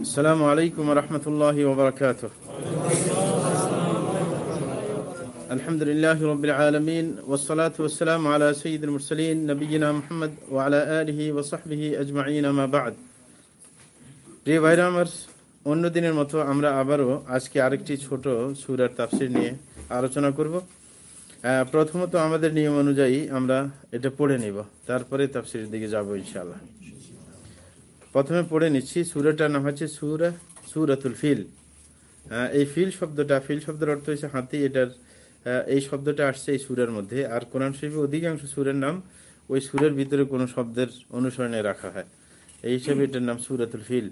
السلام عليكم ورحمة الله وبركاته الحمد لله رب العالمين والصلاة والسلام على سيد المرسلين نبينا محمد وعلى آله وصحبه أجمعين ما بعد প্রিয় ভাইরা আমার অন্যদিনের মতো আমরা আবারও আজকে আরেকটি ছোট সুরার তাফসির নিয়ে আলোচনা করব আহ, প্রথমত আমাদের নিয়ম অনুযায়ী আমরা এটা পড়ে নিব তারপরে তাফসিরের দিকে যাব ইনশাআল্লাহ প্রথমে পড়ে নিচ্ছি সুরাটার নাম হচ্ছে সুরা, সুরাতুল ফিল। এই ফিল শব্দটা, ফিল শব্দের অর্থ হচ্ছে হাতি, এটার এই শব্দটা আসছে এই সুরের মধ্যে। আর কোরআন শরীফে অধিকাংশ সুরের নাম ওই সুরের ভিতরে কোনো শব্দের অনুসরণে রাখা হয়। এই হিসেবে এটার নাম সুরাতুল ফিল।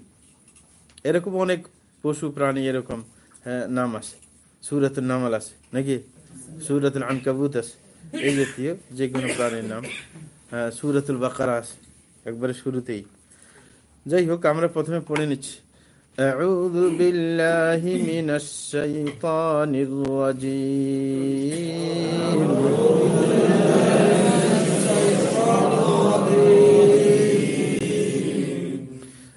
এরকম অনেক পশু, প্রাণী এরকম নাম আছে। সুরাতুল নামাল আছে, নাকি? সুরাতুল আনকাবুত আছে। এই জাতীয় যে কোনো প্রাণীর নাম। সুরাতুল বাকারা আছে, একবারে শুরুতেই। যাই হোক আমরা প্রথমে পড়ে নিচ্ছি أعوذ بالله من الشيطان الرجيم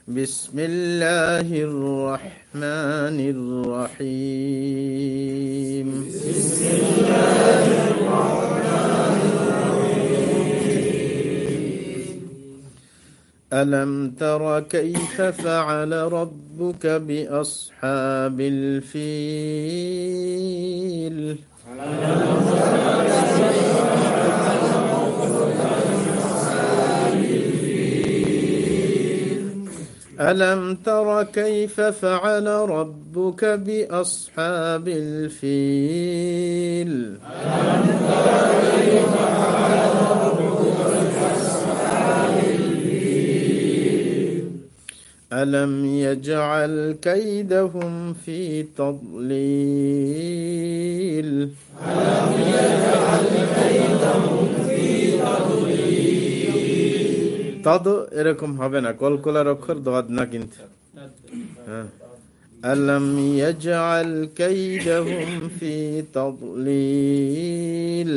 بسم الله الرحمن الرحيم ألم تر كيف فعل ربك بأصحاب الفيل ألم تر كيف فعل ربك بأصحاب الفيل ألم يجعل كيدهم في تضليل তদ এরকম হবে না কলকলার অক্ষর দোয়াদ না কিন্তু হ্যাঁ। ألم يجعل كيدهم في تضليل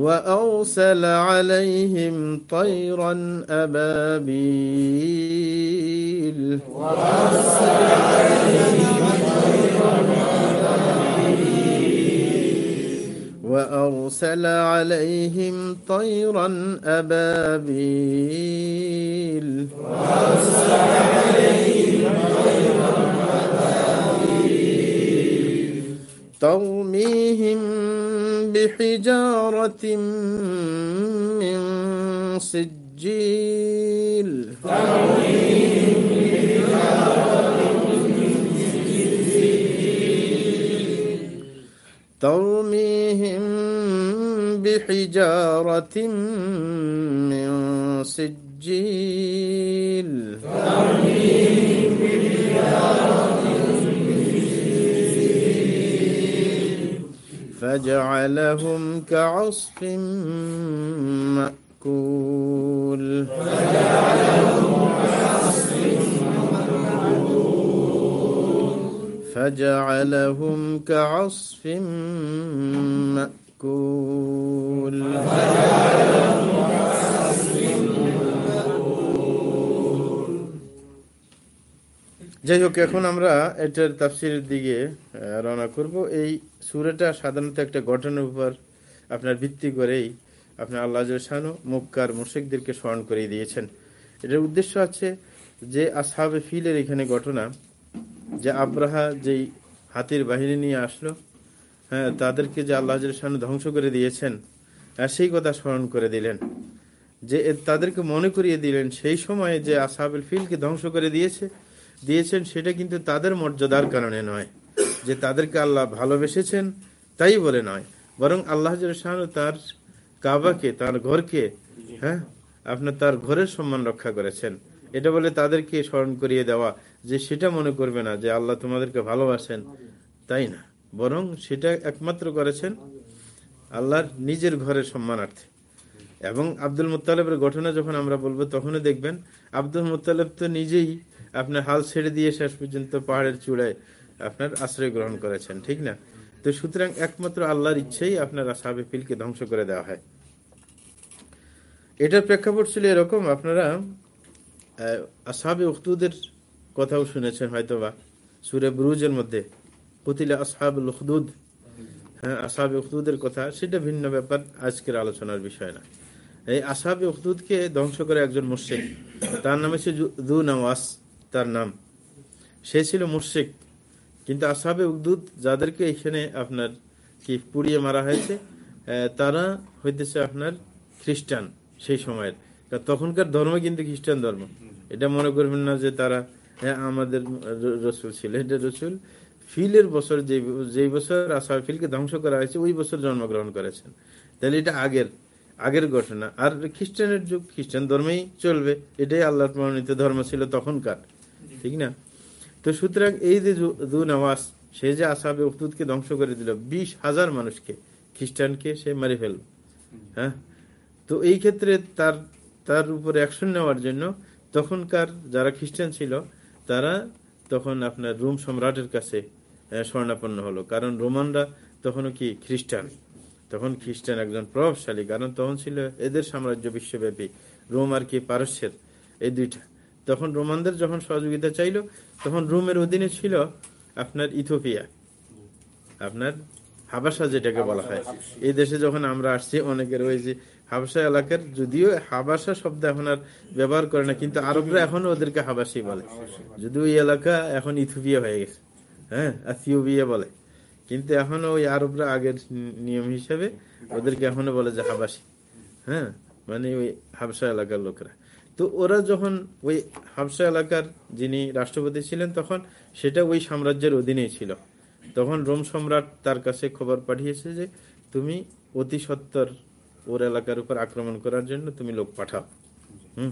وأرسل عليهم طيرا أبابيل. وأرسل عليهم طيرا أبابيل. وأرسل عليهم طيرا أبابيل ترميهم بحجارة من سجيل. ترميهم بحجارة من سجيل. فجعلهم كعصف مأكول. فجعلهم كعصف مأكول. যাই হোক এখন আমরা এটার তাফসিরের দিকে রওনা করব। এই সুরাটা সাধারণত একটা ঘটনার উপর আপনার ভিত্তি করেই আপনার আল্লাহ শানু মুক্কার মুর্শিকদেরকে স্মরণ করে দিয়েছেন। এটার উদ্দেশ্য আছে যে আসহাবে ফিলের এখানে ঘটনা, যে আব্রাহা যেই হাতির বাহিনী নিয়ে আসলো হ্যাঁ তাদেরকে যে আল্লাহ শানু ধ্বংস করে দিয়েছেন সেই কথা স্মরণ করে দিলেন। যে তাদেরকে মনে করিয়ে দিলেন, সেই সময়ে যে আসহাবুল ফিলকে ধ্বংস করে দিয়েছে দিয়েছেন, সেটা কিন্তু তাদের মর্যাদার কারণে নয় যে তাদেরকে আল্লাহ ভালোবেসেছেন, তাই বলে নয়। বরং আল্লাহ তার কাবাকে, তার ঘরকে হ্যাঁ আপনার তার ঘরের সম্মান রক্ষা করেছেন। এটা বলে তাদেরকে স্মরণ করিয়ে দেওয়া যে সেটা মনে করবে না যে আল্লাহ তোমাদেরকে ভালোবাসেন, তাই না? বরং সেটা একমাত্র করেছেন আল্লাহর নিজের ঘরের সম্মানার্থে। এবং আব্দুল মুতালেবের ঘটনা যখন আমরা বলব, তখনও দেখবেন, আব্দুল মুতালেব তো নিজেই আপনার হাল ছেড়ে দিয়ে শেষ পর্যন্ত পাহাড়ের চূড়ায় আপনার আশ্রয় গ্রহণ করেছেন, ঠিক না? তো সুতরাং একমাত্র আল্লাহর ইচ্ছেই আপনার আসাবে ফিলকে ধ্বংস করে দেওয়া হয়। এটার প্রেক্ষাপট ছিল এরকম, আপনারা আসাবে উখদুদের কথাও শুনেছেন হয়তোবা, সুরে ব্রুজের মধ্যে পুতিলে আসহাবুল উখদুদ। হ্যাঁ আসাবে উখদুদের কথা, সেটা ভিন্ন ব্যাপার, আজকের আলোচনার বিষয় না। এই আসাবে উখদুদকে ধ্বংস করে একজন মুর্শিক তার নাম হচ্ছে দু নওয়াস তার নাম। সে ছিল মুর্শিক কিন্তু আসাবে উকদুদ যাদেরকে এখানে আপনার কি পুড়িয়ে মারা হয়েছে তারা হইতেছে আপনার খ্রিস্টান সেই সময়ের। তখনকার ধর্ম কিন্তু খ্রিস্টান ধর্ম। এটা মনে করবেন না যে তারা হ্যাঁ আমাদের রসুল ছিল, এটা রসুল ফিলের বছর যে, যেই বছর আসার ফিলকে ধ্বংস করা হয়েছে, ওই বছর জন্মগ্রহণ করেছেন। তাহলে এটা আগের আগের ঘটনা। আর খ্রিস্টানের যুগ, খ্রিস্টান ধর্মেই চলবে, এটাই আল্লাহ প্রমাণিত ধর্ম ছিল তখনকার। ঠিক না? তো সুতরাং এই যে দু নওয়াজ সে যে আসাবে উখদুদকে ধ্বংস করে দিল, বিশ হাজার মানুষকে, খ্রিস্টানকে সে মারি ফেল হ্যাঁ? তো এই ক্ষেত্রে তার তার উপরে অ্যাকশন নেওয়ার জন্য তখনকার যারা খ্রিস্টান ছিল, তারা তখন আপনার রোম সম্রাটের কাছে স্বর্ণাপন্ন হলো। কারণ রোমানরা তখনও কি? খ্রিস্টান। তখন খ্রিস্টান একজন প্রভাবশালী, কারণ তখন ছিল এদের সাম্রাজ্য বিশ্বব্যাপী। রোম আর কি পারস্যের, এই দুইটা। তখন রোমানদের যখন সহযোগিতা চাইল, তখন রোমের অধীনে ছিল আপনার ইথোপিয়া আপনার হাবাসা যেটাকে বলা হয়। এই দেশে যখন আমরা আসছি, অনেকের ওই যে হাবাসা এলাকার, যদিও হাবাসা শব্দ এখন আর ব্যবহার করে না, কিন্তু আরবরা এখনও ওদেরকে হাবাসি বলে। যদিও ওই এলাকা এখন ইথোপিয়া হয়ে গেছে হ্যাঁ থিওবিয়া বলে। কিন্তু এখনও ওই আরবরা আগের নিয়ম হিসাবে ওদেরকে এখনও বলে যে হাবাসি হ্যাঁ মানে ওই হাবসা এলাকার লোকেরা। তো ওরা যখন ওই হাবসা এলাকার যিনি রাষ্ট্রপতি ছিলেন তখন সেটা ওই সাম্রাজ্যের অধীনেই ছিল। তখন রোম সম্রাট তার কাছে খবর পাঠিয়েছে যে, তুমি অতি সত্তর ওর এলাকার উপর আক্রমণ করার জন্য তুমি লোক পাঠাও। হুম।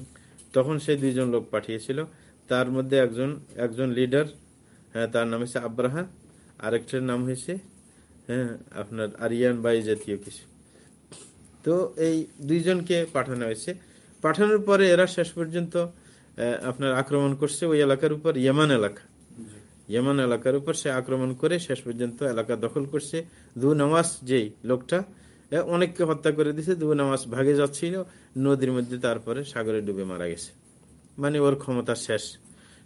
তখন সে দুইজন লোক পাঠিয়েছিল। তার মধ্যে একজন একজন লিডার হ্যাঁ তার নাম হচ্ছে আব্রাহা। আরেকটার নাম হয়েছে হ্যাঁ আপনার আরিয়ান বাই জাতীয় কিছু। তো এই দুইজনকে পাঠানো হয়েছে। পাঠানোর পরে এরা শেষ পর্যন্ত আপনার আক্রমণ করছে ওই এলাকার উপর ইয়ামান এলাকা। ইয়ামান এলাকার উপর সে আক্রমণ করে শেষ পর্যন্ত এলাকা দখল করছে। দু নামাজ যেই লোকটা অনেককে হত্যা করে দিছে দু নামাজ ভাগে যাচ্ছিল নদীর মধ্যে তারপরে সাগরে ডুবে মারা গেছে। মানে ওর ক্ষমতা শেষ।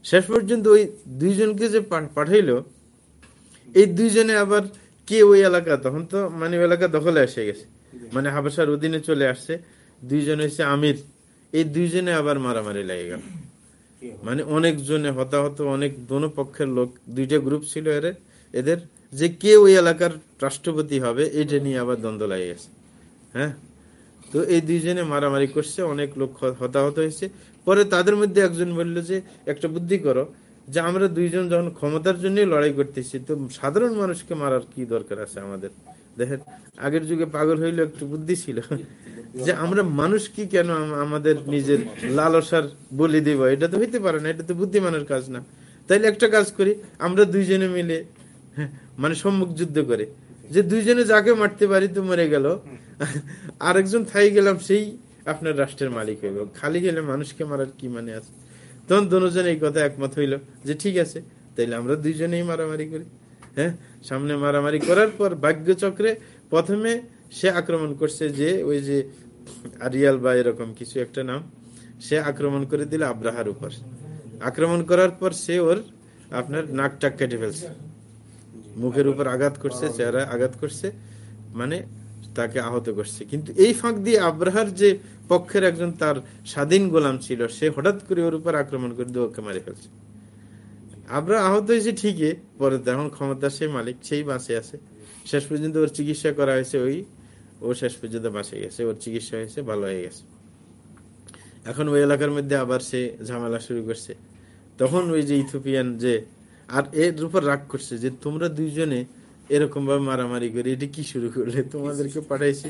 শেষ পর্যন্ত ওই দুইজনকে যে পাঠাইলো এই দুইজনে আবার কে ওই এলাকা? তখন তো মানে ওই এলাকা দখলে এসে গেছে। মানে হাবাসার অধীনে চলে আসছে। দুইজন হচ্ছে আমির। এই দুইজনে আবার মারামারি লেগে গেল। মানে অনেক জনে হতাহত অনেক দোনো পক্ষের লোক দুইটা গ্রুপ ছিল এর এদের যে কে ওই এলাকার রাষ্ট্রপতি হবে এটা নিয়ে আবার দ্বন্দ্ব লাগে গেছে। হ্যাঁ? তো এই দুইজনে মারামারি করছে অনেক লোক হতাহত হয়েছে। পরে তাদের মধ্যে একজন বলল যে একটা বুদ্ধি করো যে আমরা দুইজন যখন ক্ষমতার জন্য লড়াই করতেছি তো সাধারণ মানুষকে মারার কি দরকার আছে আমাদের? দেখেন আগের যুগে পাগল হইলে একটু বুদ্ধি ছিল। যে আমরা মানুষ কি কেন আমাদের নিজের লালসার বলি দিব? এটা তো হইতে পারে না এটা তো বুদ্ধিমানের কাজ না। তাইলে একটা কাজ করি আমরা দুইজনে মিলে হ্যাঁ, মানে সম্মুখ যুদ্ধ করে। যে দুইজনে যাকে মারতে পারি তো মরে গেল। আরেকজন থাই গেলাম সেই আপনার রাষ্ট্রের মালিক হইব খালি গেলে মানুষকে মারার কি মানে আছে? তখন দুজন এই কথা একমত হইল যে ঠিক আছে তাইলে আমরা দুইজনেই মারামারি করি। হ্যাঁ? সামনে মারামারি করার পর ভাগ্য চক্রে প্রথমে সে আক্রমণ করছে যে ওই যে আরিয়াল বা এরকম কিছু একটা নাম সে আক্রমণ করে দিল আব্রাহার উপর। আক্রমণ করার পর সে ওর আপনার নাক টাক কেটে ফেলছে। মুখের উপর আঘাত করছে চেহারা আঘাত করছে মানে তাকে আহত করছে। কিন্তু এই ফাঁক দিয়ে আব্রাহার যে পক্ষের একজন তার স্বাধীন গোলাম ছিল সে হঠাৎ করে ওর উপর আক্রমণ করে দিয়ে ওকে মারে ফেলছে। আব্রাহ আহত হয়েছে ঠিকই, পরে তখন ক্ষমতা সে মালিক, সেই বাঁচে আছে। শেষ পর্যন্ত ওর চিকিৎসা করা হয়েছে ওই, ও শেষ পর্যন্ত বাঁচে গেছে, ওর চিকিৎসা হয়েছে, ভালো হয়ে গেছে। এখন ওই এলাকার মধ্যে আবার সে ঝামেলা শুরু করছে। তখন ওই যে ইথোপিয়ান যে, আর এর উপর রাগ করছে যে তোমরা দুইজনে এরকম ভাবে মারামারি করে, এটি কি শুরু করলে? তোমাদেরকে পাঠাইছি।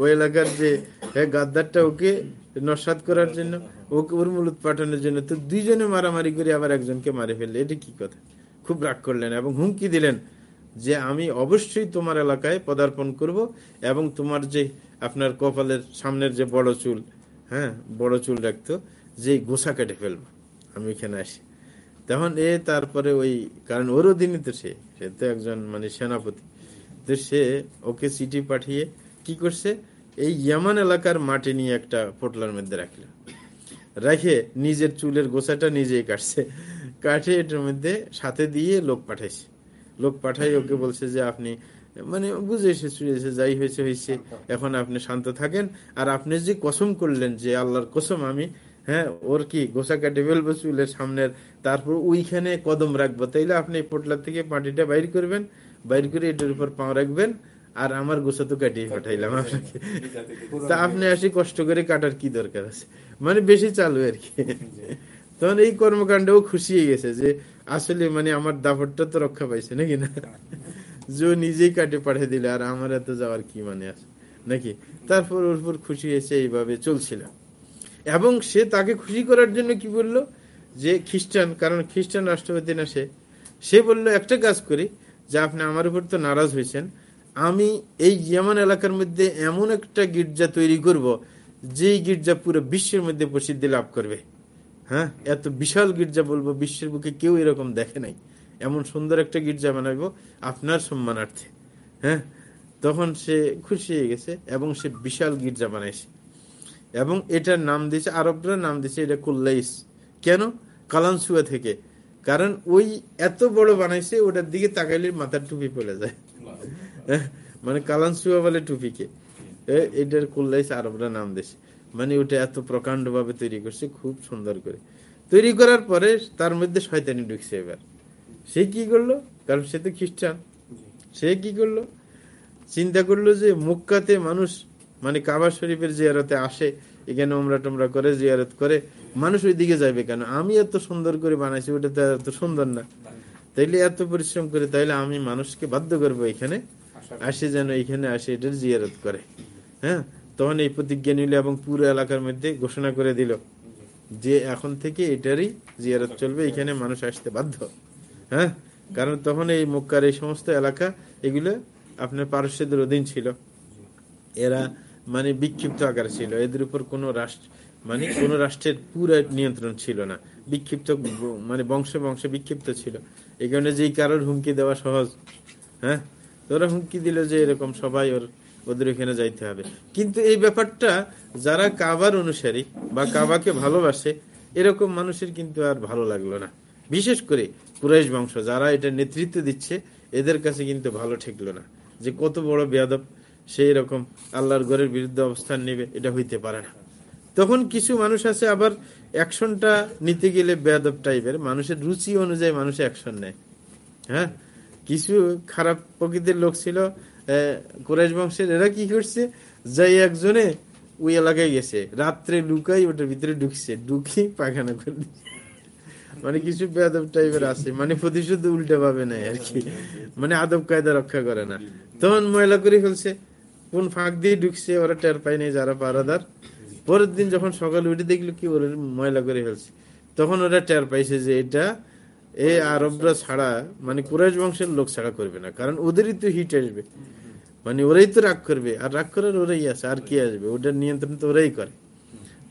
ওই এলাকার যে গাদ্দারটা ওকে নসাদ করার জন্য, ওকে ওর মূলত পাঠানোর জন্য, তো দুইজনে মারামারি করে আবার একজনকে মারে ফেললে। এটা কি কথা? খুব রাগ করলেন এবং হুমকি দিলেন যে আমি অবশ্যই তোমার এলাকায় পদার্পণ করব এবং তোমার যে আপনার কপালের সামনের যে বড় চুল হ্যাঁ বড় চুল রাখতো যে গোসা কেটে ফেলব। আমি এখানে আসি। তখন এ তারপরে ওই, কারণ ওর অধীনে তো সে সে তো একজন মানে সেনাপতি। তো সে ওকে চিঠি পাঠিয়ে কি করছে? এই ইয়ামান এলাকার মাটি নিয়ে একটা পোটলার মধ্যে রাখল। রেখে নিজের চুলের গোছাটা নিজেই কাটছে। কাটে এটার মধ্যে সাথে দিয়ে লোক পাঠাইছে। লোক পাঠাই ওকে বলছে যে, আপনি মানে বুঝে এসেছে যাই হয়েছে হয়েছে। এখন আপনি শান্ত থাকেন। আর আপনি যে কসম করলেন যে আল্লাহর কসম, আমি হ্যাঁ ওর কি গোসা কাটে ফেলব চুলের সামনের, তারপর ওইখানে কদম রাখব। তাইলে আপনি পোটলার থেকে মাটিটা বাইর করবেন, বাইর করে এটার উপর পাও রাখবেন। আর আমার গোসা তো কাটিয়ে পাঠাইলাম আপনাকে। তা আপনি আসি কষ্ট করে কাটার কি দরকার আছে? মানে বেশি চালু আর কি। তখন এই কর্মকাণ্ডও খুশি হয়ে গেছে যে আসলে মানে আমার দাপটটা তো রক্ষা পাইছে নাকি না? যে নিজেই কাটে পাঠিয়ে দিলে আর আমার এত যাওয়ার কি মানে আছে? নাকি? তারপর ওর উপর খুশি হয়েছে এইভাবে চলছিল। এবং সে তাকে খুশি করার জন্য কি বলল? যে খ্রিস্টান কারণ খ্রিস্টান রাষ্ট্রপতি না সে সে বলল একটা কাজ করি যে আপনি আমার উপর তো নারাজ হয়েছেন আমি এই ইয়ামান এলাকার মধ্যে এমন একটা গির্জা তৈরি করব, যেই গির্জা পুরো বিশ্বের মধ্যে প্রসিদ্ধি লাভ করবে। হ্যাঁ? এত বিশাল গির্জা বলব, বিশ্বের বুকে কেউ এরকম দেখে নাই। এমন সুন্দর একটা গির্জা বানাবো আপনার সম্মানার্থে। হ্যাঁ? তখন সে খুশি হয়ে গেছে এবং সে বিশাল গির্জা বানাইছে। এবং এটার নাম দিয়েছে, আরবরা নাম দিয়েছে, এটা কুল্লাইস। কেন? কালানসুয়া থেকে। কারণ ওই এত বড় বানাইছে, ওটার দিকে তাকাইলে মাথার টুপি পড়ে যায়। মানে কালানসুয়া বলে টুপিকে। এটার কুল্লাইস আরবরা নাম দিয়েছে মানে ওটা এত প্রকাণ্ড ভাবে তৈরি করছে, খুব সুন্দর করে। তৈরি করার পরে তার মধ্যে শয়তানি ঢুকছে এবার। সে কি করল? কারণ সে তো খ্রিস্টান। সে কি করল? চিন্তা করল যে মুক্কাতে মানুষ মানে কাবা শরীফের জিয়ারতে আসে, এখানে ওমরা টোমরা করে, জিয়ারত করে, মানুষ ওই দিকে যাবে কেন? আমি এত সুন্দর করে বানাইছি, ওটা তো এত সুন্দর না। তাইলে এত পরিশ্রম করে তাইলে আমি মানুষকে বাধ্য করব এখানে আসে যেন এখানে আসে এটার জিয়ারত করে। হ্যাঁ? তখন এই প্রতিজ্ঞা নিল এবং পুরো এলাকার মধ্যে ঘোষণা করে দিল যে এখন থেকে এটারই জিয়ারত চলবে, এখানে মানুষ আসতে বাধ্য। হ্যাঁ? কারণ তখন এই মক্কার এই সমস্ত এলাকা এগুলো আপনার পারস্যদের অধীন ছিল। এরা মানে বিক্ষিপ্ত আকার ছিল। এদের উপর কোন রাষ্ট্র মানে কোন রাষ্ট্রের পুরো নিয়ন্ত্রণ ছিল না। বিক্ষিপ্ত মানে বংশে বংশে বিক্ষিপ্ত ছিল। এই কারণে যেই কারোর হুমকি দেওয়া সহজ। হ্যাঁ? তোরা হুমকি দিল যে এরকম সবাই ওর, ওদের এখানে যাইতে হবে। কিন্তু এই ব্যাপারটা যারা কাবার অনুসারী বা কাবাকে ভালোবাসে, এরকম মানুষের কিন্তু আর ভালো লাগল না। বিশেষ করে কুরাইশ বংশ, যারা এটা নেতৃত্ব দিচ্ছে, এদের কাছে কিন্তু ভালো ঠেকলো না। যে কত বড় বেয়াদব সেই রকম আল্লাহর ঘরের বিরুদ্ধে অবস্থান নেবে, এটা হইতে পারে না। তখন কিছু মানুষ আছে আবার অ্যাকশনটা নিতে গেলে বেয়াদব টাইপের মানুষের রুচি অনুযায়ী মানুষ অ্যাকশন নেয়। হ্যাঁ? কিছু খারাপ প্রকৃতির লোক ছিল কোরাইশ বংশের, এরা কি করছে? যাই একজনে ওই এলাকায় গেছে, রাত্রে লুকাই ওটার ভিতরে ঢুকছে, ঢুকি পায়খানা করে মানে কিছু বেদব টাইপের আছে মানে প্রতিশোধ উল্টে পাবে না আর কি। মানে আদব কায়দা রক্ষা করে না। তখন ময়লা করে ফেলছে, কোন ফাঁক দিয়ে ঢুকছে, ওরা টের পায় নাই যারা পারাদার। পরের দিন যখন সকালে উঠে দেখল কি, ওরা ময়লা করে ফেলছে। তখন ওরা টের পাইছে যে এটা এ আরবরা ছাড়া মানে কুরাইশ বংশের লোক ছাড়া করবে না। কারণ ওদেরই তো হিট আসবে। মানে ওরাই তো রাগ করবে। আর রাগ করার ওরাই আছে। আর কি আসবে? ওটার নিয়ন্ত্রণ তো ওরাই করে।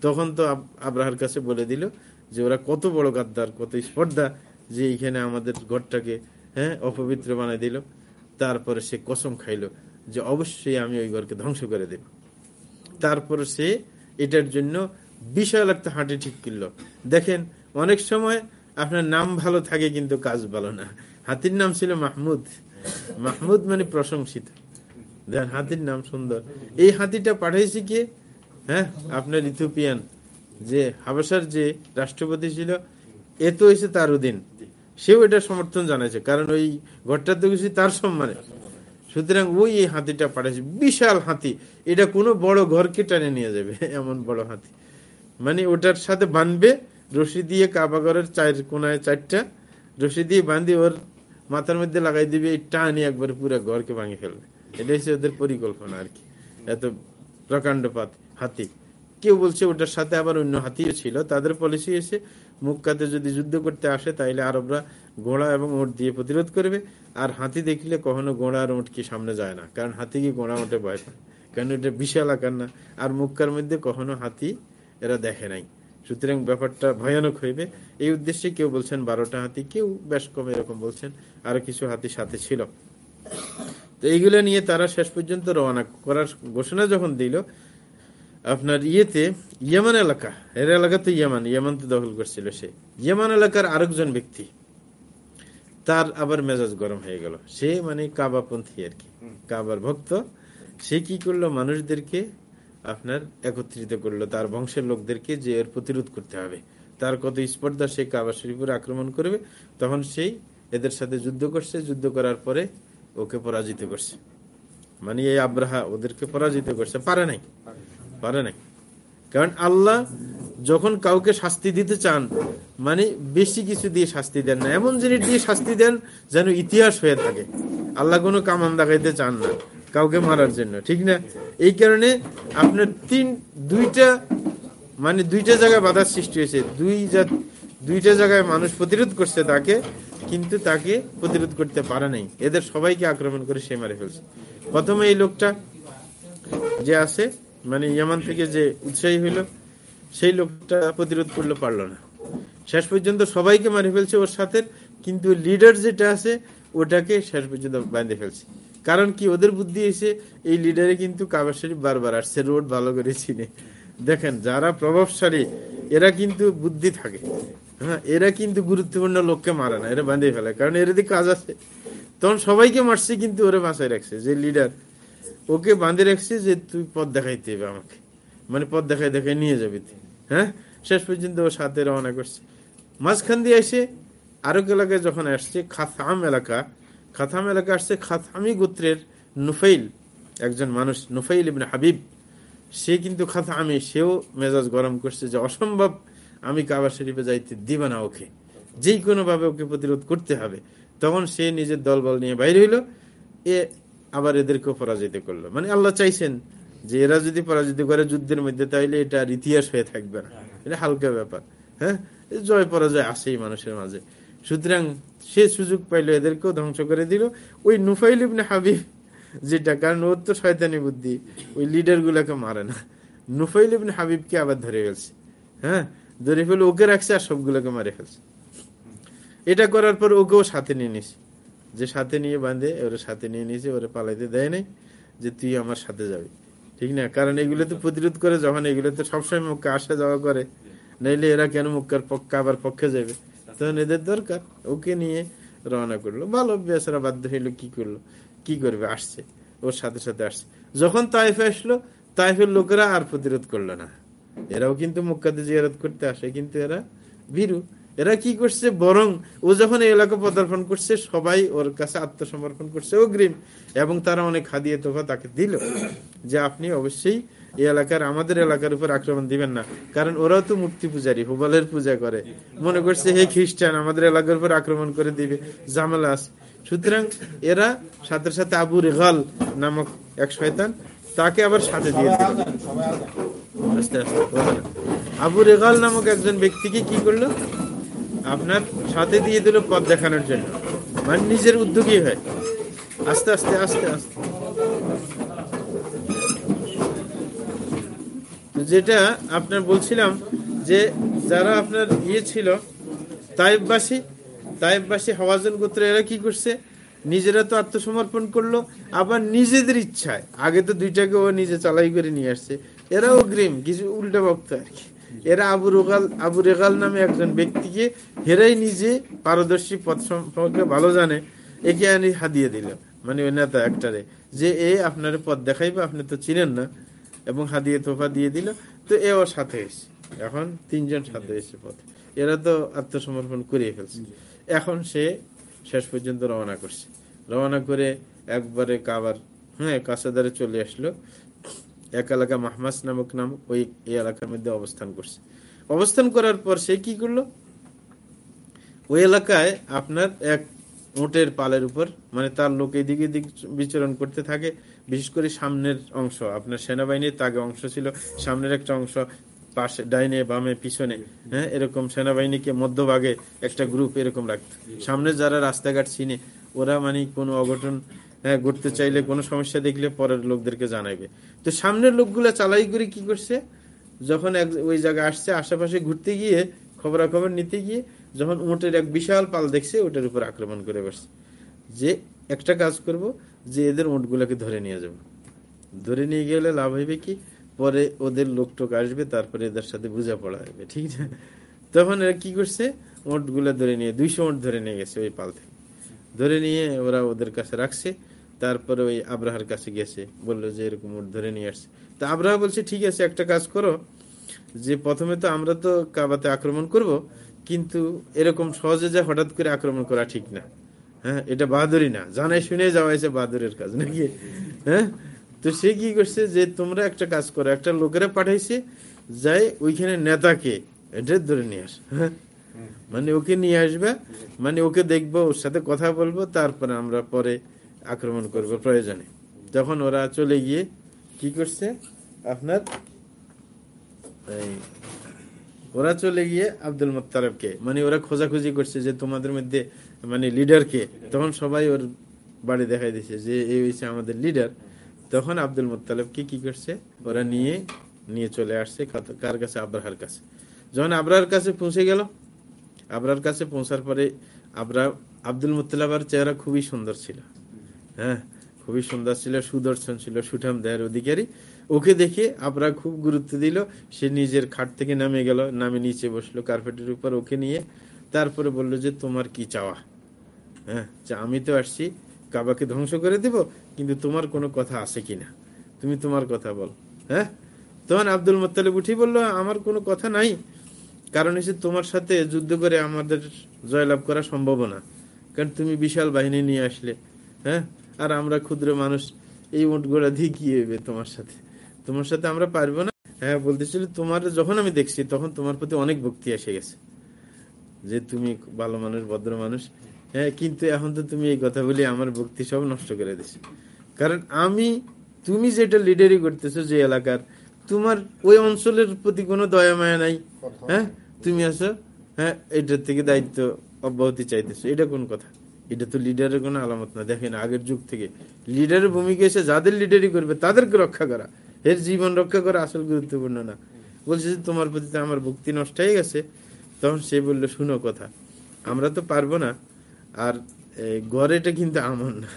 তখন তো আব্রাহার কাছে বলে দিল যে, ওরা কত বড় গাদ্দার, কত স্পর্ধা যে এইখানে আমাদের ঘরটাকে হ্যাঁ অপবিত্র বানাই দিল। তারপরে সে কসম খাইল যে, অবশ্যই আমি ওই ঘরকে ধ্বংস করে দেব। তারপরে সে এটার জন্য বিশাল একটা হাঁটি ঠিক করল। দেখেন, অনেক সময় আপনার নাম ভালো থাকে কিন্তু কাজ ভালো না। হাতির নাম ছিল মাহমুদ। মাহমুদ মানে প্রশংসিত। দেখেন হাতির নাম সুন্দর। এই হাতিটা পাঠাইছি কে? হ্যাঁ আপনার ইথিওপিয়ান। যে হাবাসার যে রাষ্ট্রপতি ছিল, এ তো হয়েছে তার অধীন সেও এটা সমর্থন জানাইছে, কারণ ওই ঘরটা তো কিছু তার সম্মানে। সুতরাং ওই এই হাতিটা পাঠাইছে বিশাল হাতি। এটা কোনো বড় ঘরকে টানে নিয়ে যাবে, এমন বড় হাতি। মানে ওটার সাথে বানবে রশি দিয়ে কাবাগরের চার কোনায় চারটা রশি দিয়ে বান্ধি ওর মাথার মধ্যে লাগাই দিবে, এই টানি একবার পুরো ঘরকে ভাঙে ফেলবে। এটা হচ্ছে ওদের পরিকল্পনা আর কি। এত প্রকাণ্ডপাত হাতি। কেউ বলছে ওটার সাথে আবার অন্য হাতিও ছিল। তাদের পলিসি এসে মুক্কাতে যদি যুদ্ধ করতে আসে, তাইলে আরবরা ঘোড়া এবং ওট দিয়ে প্রতিরোধ করবে। আর হাতি দেখলে কখনো ঘোড়া আর ওট কি সামনে যায় না, কারণ হাতি কি ঘোড়া, ওটে ভয় পায়। কারণ এটা বিশাল আকার না? আর মুক্কার মধ্যে কখনো হাতি এরা দেখে নাই। সুতরাং ব্যাপারটা ভয়ানক হইবে। এই উদ্দেশ্যে কেউ বলছেন বারোটা হাতি, কেউ বেশ কম এরকম বলছেন, আরও কিছু হাতি সাথে ছিল। তো এইগুলো নিয়ে তারা শেষ পর্যন্ত রওনা করার ঘোষণা যখন দিল, আপনার ইয়েতে ইয়ামান এলাকা, এর এলাকা তো ইয়ামান ইয়ামান তো দখল করছিল সে। ইয়ামান এলাকার আরেকজন ব্যক্তি, তার আবার মেজাজ গরম হয়ে গেল। সে মানে কাবাপন্থী আর কি, কাবার ভক্ত। সে কি করল? মানুষদেরকে আপনার একত্রিত করল। তার বংশের লোকদেরকে যে এর প্রতিরোধ করতে হবে। তার কত স্পর্ধা, সে কাবা শরীফের আক্রমণ করবে। তখন সেই এদের সাথে যুদ্ধ করছে। যুদ্ধ করার পরে ওকে পরাজিত করছে। মানে এই আব্রাহা ওদেরকে পরাজিত করছে। পারে নাই। পারে নাই। কারণ আল্লাহ যখন কাউকে শাস্তি দিতে চান মানে বেশি কিছু দিয়ে শাস্তি দেন না। এমন জিনিস দিয়ে শাস্তি দেন যেন ইতিহাস হয়ে থাকে। আল্লাহ কোনো কামান দেখাইতে চান না। কাউকে মারার জন্য, ঠিক না? এই কারণে আপনার তিন, দুইটা মানে দুইটা জায়গায় বাধার সৃষ্টি হয়েছে। দুই দুইটা জায়গায় মানুষ প্রতিরোধ করছে তাকে, কিন্তু তাকে প্রতিরোধ করতে পারে নাই। এদের সবাইকে আক্রমণ করে সে মারে ফেলছে। প্রথমে এই লোকটা যে আছে মানে ইয়ামান থেকে যে উৎসাহী হইল, সেই লোকটা প্রতিরোধ করলে পারল না। শেষ পর্যন্ত সবাইকে মারে ফেলছে ওর সাথে, কিন্তু লিডার যেটা আছে, ওটাকে শেষ পর্যন্ত বাঁধে ফেলছে। কারণ কি, ওদের বুদ্ধি এসে এই লিডারে কিন্তু কাবার শরীফ বারবার আসছে, রোড ভালো করে চিনে। দেখেন, যারা প্রভাবশালী, এরা কিন্তু বুদ্ধি থাকে। হ্যাঁ এরা কিন্তু গুরুত্বপূর্ণ লোককে মারে না, এরা বাঁধে ফেলে, কারণ এর দিকে কাজ আছে। তখন সবাইকে মারছে কিন্তু ওরা বাঁচায় রাখছে, যে লিডার, ওকে বাঁধে রাখছে যে তুই পথ দেখাইতে হবে আমাকে। মানে পথ দেখাই দেখাই নিয়ে যাবি তুই। হ্যাঁ? শেষ পর্যন্ত ও সাথে রওনা করছে। মাঝখান দিয়ে এসে আরেক এলাকায় যখন আসছে খাথাম এলাকা খাথাম এলাকা আসছে খাথামি গোত্রের নুফাইল, একজন মানুষ, নুফাইল ইবনে হাবিব। সে কিন্তু খাথামি, সেও মেজাজ গরম করছে যে অসম্ভব, আমি কাবা শরীফে যাইতে দিবে না ওকে। যেই কোনো ভাবে ওকে প্রতিরোধ করতে হবে। তখন সে নিজের দলবল নিয়ে বাইরে হইল, এ আবার এদেরকেও পরাজিত করল। মানে আল্লাহ চাইছেন যে এরা যদি পরাজিত করে যুদ্ধের মধ্যে তাহলে এটা ইতিহাস হয়ে থাকবে না। এটা হালকা ব্যাপার হ্যাঁ? জয় পরাজয় আসেই মানুষের মাঝে। সুতরাং সে সুযোগ পাইলো, এদেরকেও ধ্বংস করে দিল। ওই নুফাইল ইবনে হাবিব যেটা, কারণ ওর তো শয়তানি বুদ্ধি, ওই লিডার গুলাকে মারে না। নুফাইল ইবনে হাবিবকে আবার ধরে ফেলছে। হ্যাঁ? ধরে ফেলে ওকে রাখছে আর সবগুলোকে মারে ফেলছে। এটা করার পর ওকেও সাথে নিয়ে নিছে যে সাথে নিয়ে বাঁধে, ওরা সাথে নিয়ে নিয়েছে, ওরা পালাইতে দেয় নাই যে তুই আমার সাথে যাবি। ঠিক না? কারণ এগুলো তো প্রতিরোধ করে, যখন এগুলো তো সবসময় মুখে আসা যাওয়া করে, নাইলে এরা কেন মুখের পক্ষে, আবার পক্ষে যাবে? তখন এদের দরকার। ওকে নিয়ে রওনা করল। ভালো বেচারা বাধ্য হইল কি করল, কি করবে, আসছে। ওর সাথে সাথে আসছে। যখন তাইফে আসলো, তাইফের লোকেরা আর প্রতিরোধ করল না। এরাও কিন্তু মুক্কাতে জিয়ারত করতে আসে, কিন্তু এরা ভীরু। এরা কি করছে? বরং ও যখন এই এলাকা পদার্পণ করছে, সবাই ওর কাছে আত্মসমর্পণ করছে, অগ্রিম। এবং তারা অনেক হাদিয়ে তোফা তাকে দিল যে, আপনি অবশ্যই এই এলাকার আমাদের এলাকার উপর আক্রমণ দিবেন না। কারণ ওরাও তো মূর্তি পূজারী, হুবালের পূজা করে। মনে করছে হে খ্রিস্টান, আমাদের এলাকার উপর আক্রমণ করে দিবে। জামেলা আছে। সুতরাং এরা সাথে সাথে আবু রেগাল নামক এক শয়তান তাকে আবার সাথে দিয়ে দিল আবু রেগাল নামক একজন ব্যক্তিকে কি করল? আপনার সাথে দিয়ে দিল পথ দেখানোর জন্য। মানে নিজের উদ্যোগী হয়। আস্তে আস্তে আস্তে আস্তে। যেটা আপনার বলছিলাম যে যারা আপনার ইয়ে ছিল তাইববাসী তাইববাসী হওয়াজন গোত্র এরা কি করছে? নিজেরা তো আত্মসমর্পণ করল, আবার নিজেদের ইচ্ছায়। আগে তো দুইটাকে ও নিজে চালাই করে নিয়ে আসছে। এরাও গ্রিম, কিছু উল্টা বক্ত আর কি। এরা আবু রেগাল আবু রেগাল নামে একজন ব্যক্তিকে হেরাই নিজে পারদর্শী পথ সম্পর্কে ভালো জানে। একে আনি হাদিয়ে দিল মানে ওই নেতা একটারে, যে এ আপনার পথ দেখাইবে, আপনি তো চিনেন না। এবং হাদিয়ে তোফা দিয়ে দিল। তো এ ওর সাথে এসে এখন তিনজন সাথে এসে পথে। এরা তো আত্মসমর্পণ করিয়ে ফেলছে। এখন সে শেষ পর্যন্ত রওনা করছে। রওনা করে একবারে কাবার হ্যাঁ কাছাদারে চলে আসলো। এক এলাকা মাহমাস নামক নাম ওই এলাকার মধ্যে অবস্থান করছে। অবস্থান করার পর সে কি করল? ওই এলাকায় আপনার এক উটের পালের উপর মানে তার লোক এদিকে দিক বিচরণ করতে থাকে। বিশেষ করে সামনের অংশ, আপনার সেনাবাহিনীর তাগে অংশ ছিল, সামনের একটা অংশ পাশে, ডাইনে, বামে, পিছনে হ্যাঁ এরকম সেনাবাহিনীকে মধ্যভাগে একটা গ্রুপ এরকম রাখত। সামনে যারা রাস্তাঘাট চিনে, ওরা মানে কোনো অঘটন হ্যাঁ ঘুরতে চাইলে, কোনো সমস্যা দেখলে পরের লোকদেরকে জানাইবে। তো সামনের লোকগুলা চালাই করে কি করছে? যখন এক, ওই জায়গায় আসছে, আশেপাশে ঘুরতে গিয়ে, খবরাখবর নিতে গিয়ে, যখন উটের এক বিশাল পাল দেখছে, ওটার উপর আক্রমণ করে বসছে। যে একটা কাজ করব যে এদের উঁটগুলোকে ধরে নিয়ে যাব। ধরে নিয়ে গেলে লাভ হইবে কি? পরে ওদের লোক টোক আসবে, তারপরে এদের সাথে বোঝা পড়া হবে ঠিক আছে তখন এরা কি করছে? ওঁটগুলো ধরে নিয়ে, দুইশো ওঁট ধরে নিয়ে গেছে ওই পাল থেকে। ধরে নিয়ে ওরা ওদের কাছে রাখছে, তারপরে ওই আব্রাহার কাছে গেছে, বলল যে এরকম ওট ধরে নিয়ে আসছে। তা আব্রাহা বলছে, ঠিক আছে, একটা কাজ করো, যে প্রথমে তো আমরা তো কাবাতে আক্রমণ করব, কিন্তু এরকম সহজে যা হঠাৎ করে আক্রমণ করা ঠিক না। হ্যাঁ এটা বাহাদুরি না। জানাই শুনে যাওয়া হয়েছে বাহাদুরের কাজ নাকি? হ্যাঁ? তো সে কি করছে যে তোমরা একটা কাজ করো, একটা লোকেরা পাঠাইছে, যাই ওইখানে নেতাকে এটা ধরে নিয়ে আস হ্যাঁ? মানে ওকে নিয়ে আসবে মানে ওকে দেখব, ওর সাথে কথা বলব, তারপরে আমরা পরে আক্রমণ করব প্রয়োজনে। তখন ওরা চলে গিয়ে কি করছে, আপনার ওরা চলে গিয়ে আব্দুল মোত্তারবকে মানে ওরা খোঁজাখুঁজি করছে যে তোমাদের মধ্যে মানে লিডারকে তখন সবাই ওর বাড়ি দেখাই দিছে যে, এই হয়েছে আমাদের লিডার তখন আব্দুল মোত্তালেবকে কি করছে? ওরা নিয়ে নিয়ে চলে আসছে কার কাছে? আব্রাহার কাছে। যখন আবরার কাছে পৌঁছে গেল আবরার কাছে পৌঁছার পরে আবরা, আব্দুল মুতালাবার চেহারা খুবই সুন্দর ছিল। হ্যাঁ খুবই সুন্দর ছিল, সুদর্শন ছিল, সুঠাম দেহের অধিকারী। ওকে দেখে আবরা খুব গুরুত্ব দিল। সে নিজের খাট থেকে নামে গেল নামে নিচে বসল কার্পেটের উপর। ওকে নিয়ে তারপরে বলল যে, তোমার কি চাওয়া? হ্যাঁ আমি তো আসছি, কাবাকে ধ্বংস করে দিব, কিন্তু তোমার কোনো কথা আছে কিনা তুমি তোমার কথা বল হ্যাঁ? তখন আব্দুল মোত্তালিব উঠি বলল, আমার কোনো কথা নাই, কারণ হচ্ছে তোমার সাথে যুদ্ধ করে আমাদের জয়লাভ করা সম্ভব না, কারণ তুমি বিশাল বাহিনী নিয়ে আসলে হ্যাঁ? আর আমরা ক্ষুদ্র মানুষ, এই উঠ গোড়া দিয়ে কি হবে তোমার সাথে? তোমার সাথে আমরা পারব না? হ্যাঁ বলতেছিল, তোমার যখন আমি দেখছি, তখন তোমার প্রতি অনেক ভক্তি এসে গেছে, যে তুমি ভালো মানুষ, ভদ্র মানুষ হ্যাঁ কিন্তু এখন তো তুমি এই কথা বলি আমার ভক্তি সব নষ্ট করে দিছে। কারণ আমি তুমি যেটা লিডারি করতেছো যে এলাকার তোমার ওই অঞ্চলের প্রতি কোনো দয়া মায়া নাই? হ্যাঁ তুমি আসো হ্যাঁ এটার থেকে দায়িত্ব অব্যাহতি চাইতেছো। এটা কোন কথা? এটা তো লিডারের কোনো আলামত না। দেখেন আগের যুগ থেকে লিডারের ভূমিকা এসে যাদের লিডারি করবে তাদেরকে রক্ষা করা। এর জীবন রক্ষা করা আসল গুরুত্বপূর্ণ না। বলছে যে তোমার প্রতি আমার ভক্তি নষ্ট হয়ে গেছে। তখন সে বলল শুনো কথা আমরা তো পারব না। আর গড়েটা কিন্তু আমার না।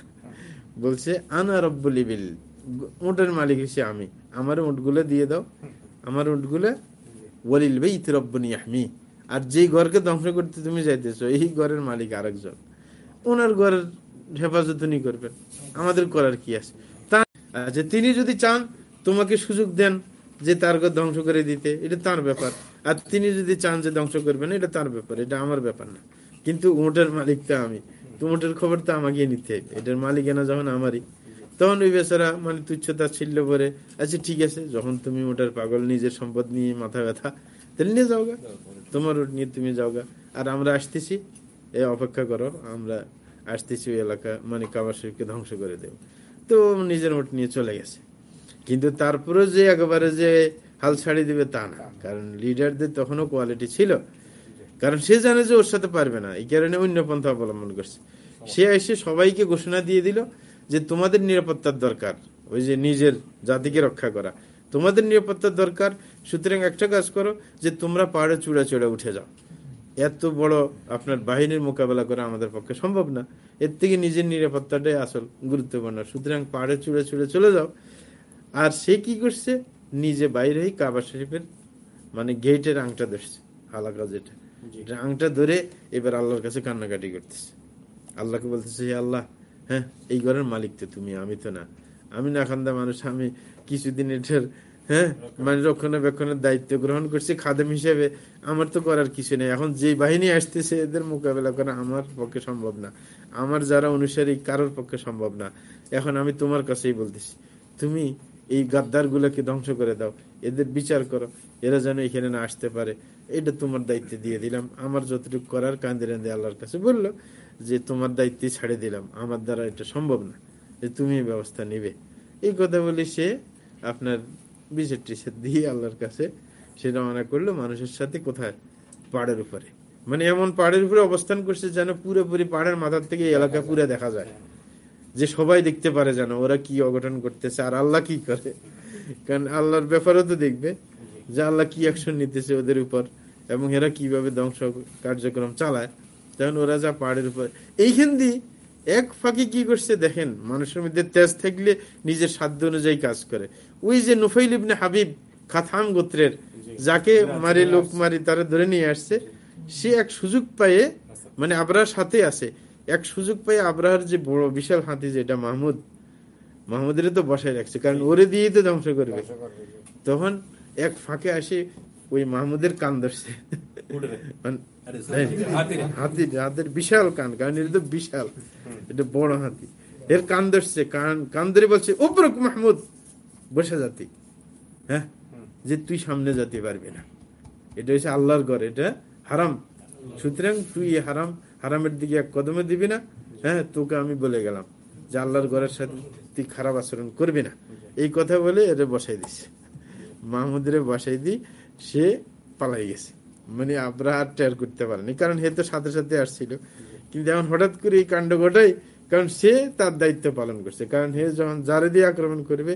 বলছে, আনা রব্বলি বিল উটের মালিক হচ্ছে আমি। আমার উটগুলো দিয়ে দাও। আমার উটগুলো ভাই ইতরব্বনি আমি আর যেই ঘরকে ধ্বংস করতে তুমি যাইতেছো, এই ঘরের মালিক আরেকজন। ওনার ঘরের হেফাজত উনি করবেন। আমাদের করার কি আছে? তা আচ্ছা তিনি যদি চান, তোমাকে সুযোগ দেন যে তার ঘর ধ্বংস করে দিতে। এটা তার ব্যাপার। আর তিনি যদি চান যে ধ্বংস করবেন, এটা তার ব্যাপার। এটা আমার ব্যাপার না। কিন্তু উটের মালিক তো আমি। উটের খবর তো আমাকে নিতে হবে। এটার মালিকানা যখন আমারই তখন ওই বেচারা মানে তুচ্ছতা ছিল পরে আচ্ছা ঠিক আছে যখন তুমি ওটার পাগল নিজের সম্পদ নিয়ে মাথা ব্যথা তাহলে নিয়ে যাও গা তোমার ওট নিয়ে তুমি যাও গা আর আমরা আসতেছি এ অপেক্ষা করো আমরা আসতেছি ওই এলাকা মানে কাবার শরীফকে ধ্বংস করে দেব। তো নিজের ওট নিয়ে চলে গেছে। কিন্তু তারপরে যে একেবারে যে হাল ছাড়ি দিবে তা না। কারণ লিডারদের তখনও কোয়ালিটি ছিল। কারণ সে জানে যে ওর সাথে পারবে না। এই কারণে অন্য পন্থা অবলম্বন করছে। সে এসে সবাইকে ঘোষণা দিয়ে দিল যে তোমাদের নিরাপত্তার দরকার, ওই যে নিজের জাতিকে রক্ষা করা। তোমাদের নিরাপত্তার দরকার, সুতরাং একটা কাজ করো যে তোমরা পাহাড়ে চূড়া চূড়া উঠে যাও। এত বড় আপনার বাহিনীর মোকাবেলা করা আমাদের পক্ষে সম্ভব না। এর থেকে নিজের নিরাপত্তাটাই আসল গুরুত্বপূর্ণ। সুতরাং পাহাড়ে চূড়ে চূড়ে চলে যাও। আর সে কি করছে? নিজে বাইরেই কাবা শরীফের মানে গেটের আংটা ধরছে আলাদা যেটা। আংটা ধরে এবার আল্লাহর কাছে কান্নাকাটি করতেছে। আল্লাহকে বলতেছে হে আল্লাহ হ্যাঁ এই ঘরের মালিক তো তুমি আমি তো না। আমি না খান্দা মানুষ আমি কিছুদিন এটার হ্যাঁ মানে রক্ষণাবেক্ষণের দায়িত্ব গ্রহণ করছি খাদেম হিসেবে। আমার তো করার কিছু নেই। এখন যে বাহিনী আসতেছে এদের মোকাবেলা করা আমার পক্ষে সম্ভব না। আমার যারা অনুসারী কারোর পক্ষে সম্ভব না। এখন আমি তোমার কাছেই বলতেছি তুমি এই গাদ্দার গুলোকে ধ্বংস করে দাও, এদের বিচার করো, এরা যেন এখানে না আসতে পারে। এটা তোমার দায়িত্ব দিয়ে দিলাম। আমার যতটুকু করার কান্দে রান্দে আল্লাহর কাছে বলল যে, তোমার দায়িত্বে ছাড়ে দিলাম। আমার দ্বারা এটা সম্ভব না। যে, তুমি ব্যবস্থা নিবে। এই কথা বলে সে আপনার বিষের টিসের দিয়ে আল্লাহর কাছে সে রওনা করল মানুষের সাথে কোথায়? পাড়ের উপরে। মানে এমন পাড়ের উপরে অবস্থান করছে যেন পুরোপুরি পাড়ের মাথার থেকে এলাকা পুরো দেখা যায়। যে সবাই দেখতে পারে যেন, ওরা কি অঘটন করতেছে আর আল্লাহ কি করে? কারণ আল্লাহর ব্যাপারও তো দেখবে যে আল্লাহ কি অ্যাকশন নিতেছে ওদের উপর এবং এরা কীভাবে ধ্বংস কার্যক্রম চালায়। তখন ওরা যা পাহাড়ের উপর এইখান দিয়ে এক ফাঁকি কি করছে দেখেন, মানুষের মধ্যে তেজ থাকলে নিজের সাধ্য অনুযায়ী কাজ করে। ওই যে নুফাইল ইবনে হাবিব খাথাম গোত্রের, যাকে মারি, লোক মারি, তারা ধরে নিয়ে আসছে, সে এক সুযোগ পায়ে মানে আবরার সাথে আছে। এক সুযোগ পায়ে আবরাহার যে বড় বিশাল হাতি যেটা মাহমুদ মাহমুদের তো বসায় রাখছে কারণ ওরে দিয়েই তো ধ্বংস করবে। তখন এক ফাঁকে আসে ওই মাহমুদের কান ধরছে। মানে হাতি হাতের বিশাল কান কারণ এটা তো বিশাল এটা বড় হাতি। এর কান ধরছে কান কান ধরে বলছে ওপরক মাহমুদ বসে জাতি হ্যাঁ? যে তুই সামনে যেতে পারবি না। এটা হচ্ছে আল্লাহর ঘর এটা হারাম। সুতরাং তুই হারাম হারামের দিকে এক কদমে দিবি না হ্যাঁ তোকে আমি বলে গেলাম যে আল্লাহর ঘরের সাথে তুই খারাপ আচরণ করবি না। এই কথা বলে এটা বসাই দিছে। মাহমুদের বসাই দি, সে পালাই গেছে। মানে আবরাহ আর টের করতে পারেনি, কারণ হে তো সাথে সাথে আসছিল। কিন্তু এখন হঠাৎ করে এই কাণ্ড ঘটাই কারণ সে তার দায়িত্ব পালন করছে। কারণ হে যখন যারে দিয়ে আক্রমণ করবে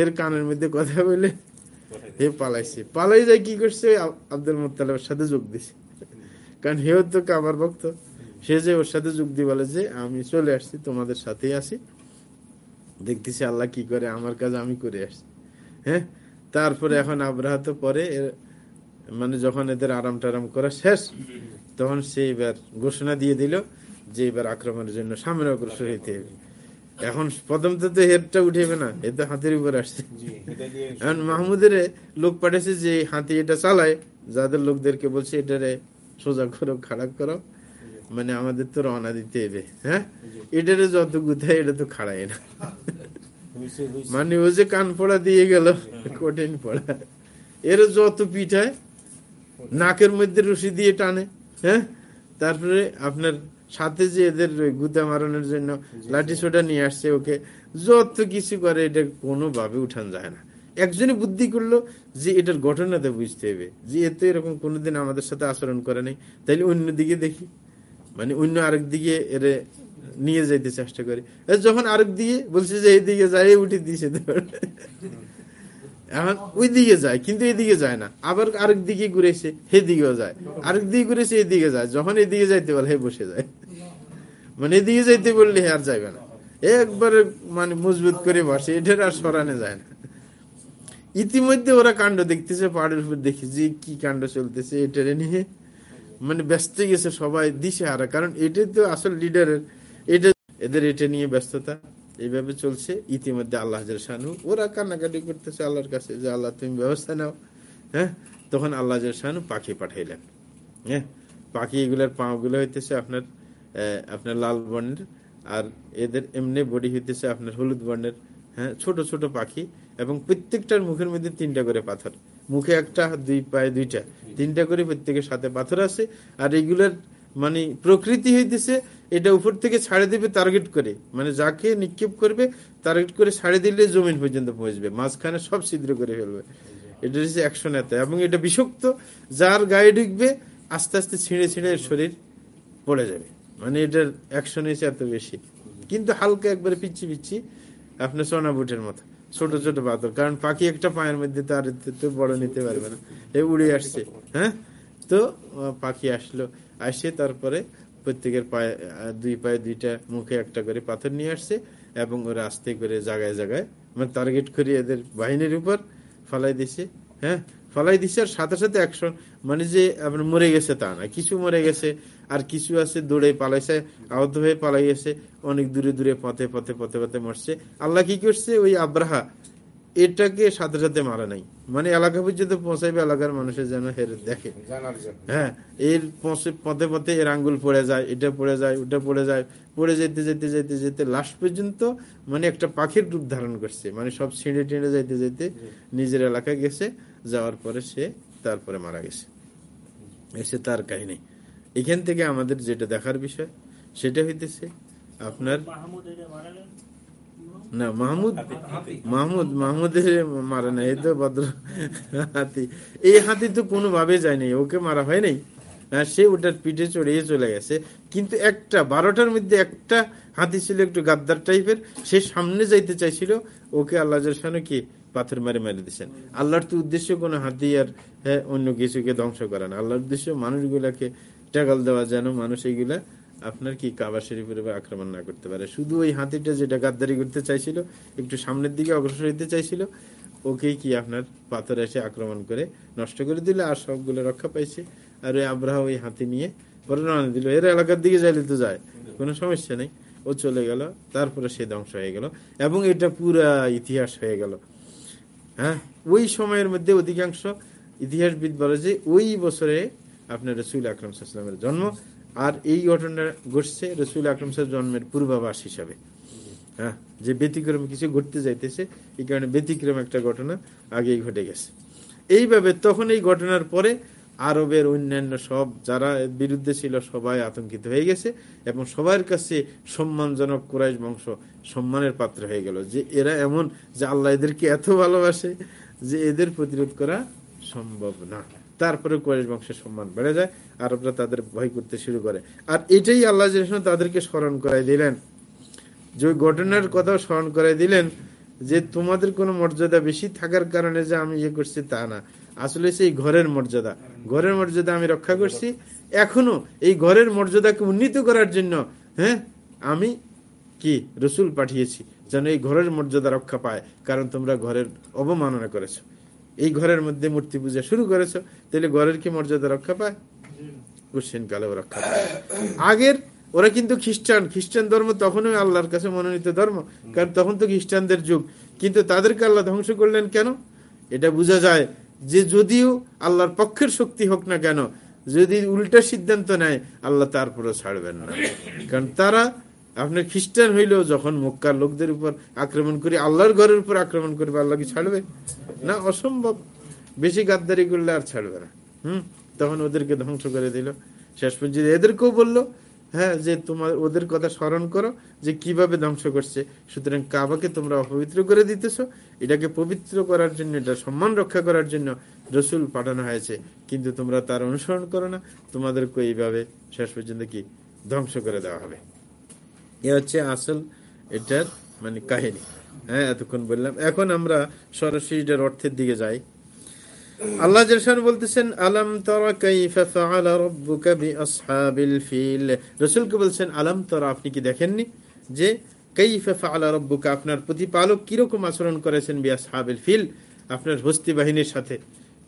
এর কানের মধ্যে কথা বলে হে পালাইছে। পালাই যায় কি করছে, আব্দুল মোত্তালেবের সাথে যোগ দিছে। কারণ হেও তো কাবার ভক্ত। সে যে ওর সাথে যোগ দিয়ে বলে যে আমি চলে আসছি তোমাদের সাথেই আসি দেখতেছি আল্লাহ কি করে আমার কাজ আমি করে আসছি। হ্যাঁ? তারপরে এখন আব্রাহা তো পরে মানে যখন এদের আরাম টারাম করা শেষ তখন সে এবার ঘোষণা দিয়ে দিল যে এবার আক্রমণের জন্য সামনে অগ্রসর হইতে হবে। এখন প্রথম তো তো হেডটা উঠেবে না এ তো হাতের উপর আসছে। এখন মাহমুদের লোক পাঠিয়েছে যে হাতি এটা চালায় যাদের লোকদেরকে বলছে এটারে সোজা করো খারাপ করো। মানে আমাদের তো রওনা দিতে হবে হ্যাঁ? এটারে যত গুথায়, এটা তো খাড়ায় না। মানে ও যে কান পড়া দিয়ে গেল, কঠিন পড়া। এর যত পিঠায় নাকের মধ্যে রশি দিয়ে টানে হ্যাঁ? তারপরে আপনার সাথে যে এদের গুতা মারানোর জন্য লাঠি ছোটা নিয়ে আসছে ওকে, যত কিছু করে, এটা কোনোভাবে উঠান যায় না। একজনে বুদ্ধি করল যে এটার ঘটনাতে বুঝতে হবে, যে এতে এরকম কোনোদিন আমাদের সাথে আচরণ করে নাই, তাইলে অন্যদিকে দেখি। মানে অন্য আরেক দিকে এর নিয়ে যাইতে চেষ্টা করে। যখন আরেক দিকে বলছে যে এই দিকে যাই উঠে দিয়েছে এখন ওই দিকে যায়, কিন্তু এদিকে যায় না। আবার আরেক দিকে ঘুরেছে যায়। আরেক দিকে ঘুরেছে এদিকে যায়। যখন এদিকে যাইতে হে বসে যায়। মানে এদিকে যাইতে বললে আর যাইবে না। একবারে মানে মজবুত করে বসে, এটার আর সরানে যায় না। ইতিমধ্যে ওরা কাণ্ড দেখতেছে, পাহাড়ের উপর দেখি যে কি কাণ্ড চলতেছে, এটারে নিয়ে। মানে ব্যস্ত গেছে সবাই দিশে হারা। কারণ এটাই তো আসল লিডারের এটা এদের এটা নিয়ে ব্যস্ততা। এইভাবে চলছে। ইতিমধ্যে আল্লাহ শানু ওরা কান্নাকাটি করতেছে আল্লাহর কাছে যে, আল্লাহ, তুমি ব্যবস্থা নাও। হ্যাঁ? তখন আল্লাহ শানু পাখি পাঠাইলেন। হ্যাঁ? পাখি এগুলার পাগুলো হইতেছে আপনার আপনার লাল বর্ণের। আর এদের এমনি বডি হইতেছে আপনার হলুদ বর্ণের। হ্যাঁ? ছোট ছোট পাখি। এবং প্রত্যেকটার মুখের মধ্যে তিনটা করে পাথর। মুখে একটা, দুই পায়ে দুইটা। তিনটা করে প্রত্যেকের সাথে পাথর আছে। আর এগুলার মানে প্রকৃতি হইতেছে, এটা উপর থেকে ছাড়ে দিবে টার্গেট করে। মানে যাকে নিক্ষেপ করবে টার্গেট করে ছাড়ে দিলে জমিন পর্যন্ত পৌঁছবে। মাঝখানে সব ছিদ্র করে ফেলবে। এটা হচ্ছে অ্যাকশন এত এবং এটা বিষাক্ত, যার গায়ে ঢুকবে, আস্তে আস্তে ছিঁড়ে ছিঁড়ে শরীর পড়ে যাবে। মানে এটার অ্যাকশন হয়েছে এত বেশি। কিন্তু হালকা একবারে পিচ্ছি পিচ্ছি আপনার সোনা বুটের মতো। ছোট ছোট পাথর। কারণ পাখি একটা পায়ের মধ্যে তার বড় নিতে পারবে না। এ উড়ে আসছে হ্যাঁ? তো পাখি আসলো। আসে তারপরে প্রত্যেকের পায়ে দুই পায়ে দুইটা মুখে একটা করে পাথর নিয়ে আসছে এবং ওরা আস্তে করে জায়গায় জায়গায় মানে টার্গেট করে এদের বাহিনীর উপর ফালাই দিছে হ্যাঁ? ফালাই দিছে আর সাথে সাথে অ্যাকশন মানে যে আপনার মরে গেছে তা না, কিছু মরে গেছে আর কিছু আছে দৌড়ে পালাইছে, আহত হয়ে পালাই গেছে অনেক দূরে দূরে পথে পথে পথে পথে মরছে। আল্লাহ কি করছে? ওই আব্রাহা এটাকে সাথে সাথে মারা নাই। মানে এলাকা পর্যন্ত পৌঁছাইবে এলাকার মানুষের যেন হের দেখে। হ্যাঁ এর পথে পথে এর আঙ্গুল পড়ে যায়, এটা পড়ে যায়, ওটা পড়ে যায়। পড়ে যেতে যেতে যেতে যেতে লাস্ট পর্যন্ত মানে একটা পাখির রূপ ধারণ করছে। মানে সব ছিঁড়ে, টিঁড়ে যাইতে যেতে নিজের এলাকায় গেছে, যাওয়ার পরে সে তারপরে মারা গেছে। এসে তার কাহিনী। এখান থেকে আমাদের যেটা দেখার বিষয় সেটা হইতেছে আপনার না মাহমুদ মাহমুদ মাহমুদের মারা নাই তো ভদ্র হাতি। এই হাতি তো কোনোভাবে যায়নি ওকে মারা হয় নাই। হ্যাঁ, সে ওটার পিঠে চড়িয়ে চলে গেছে। কিন্তু একটা বারোটার মধ্যে একটা হাতি ছিল একটু গাদ্দার টাইপের সে সামনে যাইতে চাইছিল ওকে আল্লাহ কি পাথর মারে মেরে দিচ্ছেন আল্লাহর তো উদ্দেশ্য কোনো হাতি আর হ্যাঁ অন্য কিছুকে ধ্বংস করে না। আল্লাহর উদ্দেশ্য মানুষগুলাকে টাকাল দেওয়া যেন মানুষ এইগুলা আপনার কি কাবা শরীফের উপর আক্রমণ না করতে পারে? শুধু ওই হাতিটা যেটা গাদ্দারি করতে চাইছিল, একটু সামনের দিকে অগ্রসর হইতে চাইছিল, ওকেই কি আপনার পাথর এসে আক্রমণ করে নষ্ট করে দিলে আর সবগুলো রক্ষা পাইছে? আর ওই আব্রাহ ওই হাতি নিয়ে পরে রওনা দিল, এর এলাকার দিকে যাইলে তো যায়, কোনো সমস্যা নেই। ও চলে গেল, তারপরে সে ধ্বংস হয়ে গেল এবং এটা পুরা ইতিহাস হয়ে গেল। হ্যাঁ? ওই সময়ের মধ্যে অধিকাংশ ইতিহাসবিদ বলে যে ওই বছরে আপনার রসুল আকরম সাল্লামের জন্ম আর এই ঘটনা ঘটছে রসুল আকরম সাল জন্মের পূর্বাভাস হিসাবে। হ্যাঁ যে ব্যতিক্রম কিছু ঘটতে যাইতেছে, এই কারণে ব্যতিক্রম একটা ঘটনা আগেই ঘটে গেছে। এইভাবে তখন এই ঘটনার পরে আরবের অন্যান্য সব যারা বিরুদ্ধে ছিল সবাই আতঙ্কিত হয়ে গেছে এবং সবার কাছে সম্মানজনক কুরাইশ বংশ সম্মানের পাত্র হয়ে গেল যে এরা এমন যে আল্লাহ এদেরকে এত ভালোবাসে যে এদের প্রতিরোধ করা সম্ভব না। তারপরে কুরাইশ বংশের সম্মান বেড়ে যায়, আরবরা তাদের ভয় করতে শুরু করে। আর এটাই আল্লাহ তাদেরকে স্মরণ করাই দিলেন। যে ঘটনার কথা স্মরণ করাই দিলেন যে তোমাদের কোনো মর্যাদা বেশি থাকার কারণে যে আমি ইয়ে করছি তা না। আসলে সেই ঘরের মর্যাদা। ঘরের মর্যাদা আমি রক্ষা করছি। এখনও এই ঘরের মর্যাদাকে উন্নীত করার জন্য হ্যাঁ আমি কি রসুল পাঠিয়েছি যেন এই ঘরের মর্যাদা রক্ষা পায়, কারণ তোমরা ঘরের অবমাননা করেছ। এই ঘরের মধ্যে মূর্তি পূজা শুরু করেছ, তাহলে ঘরের কি মর্যাদা রক্ষা পায়? কোশ্চেন কালেও রক্ষা পায়। আগের, ওরা কিন্তু খ্রিস্টান খ্রিস্টান ধর্ম তখনই আল্লাহর কাছে মনোনীত ধর্ম, কারণ তখন তো খ্রিস্টানদের যুগ। কিন্তু তাদেরকে আল্লাহ ধ্বংস করলেন কেন? এটা বোঝা যায় যে যদিও আল্লাহর পক্ষের শক্তি হোক না কেন, যদি উল্টা সিদ্ধান্ত নেয়, আল্লাহ তারপরে ছাড়বেন না। কারণ তারা আপনার খ্রিস্টান হইলেও যখন মক্কার লোকদের উপর আক্রমণ করি, আল্লাহর ঘরের উপর আক্রমণ করবে আল্লাহ কি ছাড়বে? না, অসম্ভব। বেশি গাদ্দারি করলে আর ছাড়বে না। হুম? তখন ওদেরকে ধ্বংস করে দিল। শেষ পর্যন্ত এদেরকেও বলল হ্যাঁ যে তোমার, ওদের কথা স্মরণ করো, যে কীভাবে ধ্বংস করছে। সুতরাং কাবাকে তোমরা অপবিত্র করে দিতেছো। এটাকে পবিত্র করার জন্য, এটা সম্মান রক্ষা করার জন্য রসুল পাঠানো হয়েছে। কিন্তু তোমরা তার অনুসরণ করো না। তোমাদেরকে এইভাবে শেষ পর্যন্ত কি? ধ্বংস করে দেওয়া হবে। এ হচ্ছে আসল, এটার মানে কাহিনী। হ্যাঁ এতক্ষণ বললাম। এখন আমরা সরাসরি অর্থের দিকে যাই। আল্লাহ জলশান বলতেছেন, আলম তরা কাইফা ফাআলা রাব্বুকা বিআসহাবিল ফিল? রাসূলকে বলছেন, আলম তরা, আপনি কি দেখেননি যে কাইফা ফাআলা রাব্বুকা আপনার প্রতিপালক কি রকম আচরণ করেছেন বিআসহাবিল ফিল? আপনার হস্তি বাহিনীর সাথে।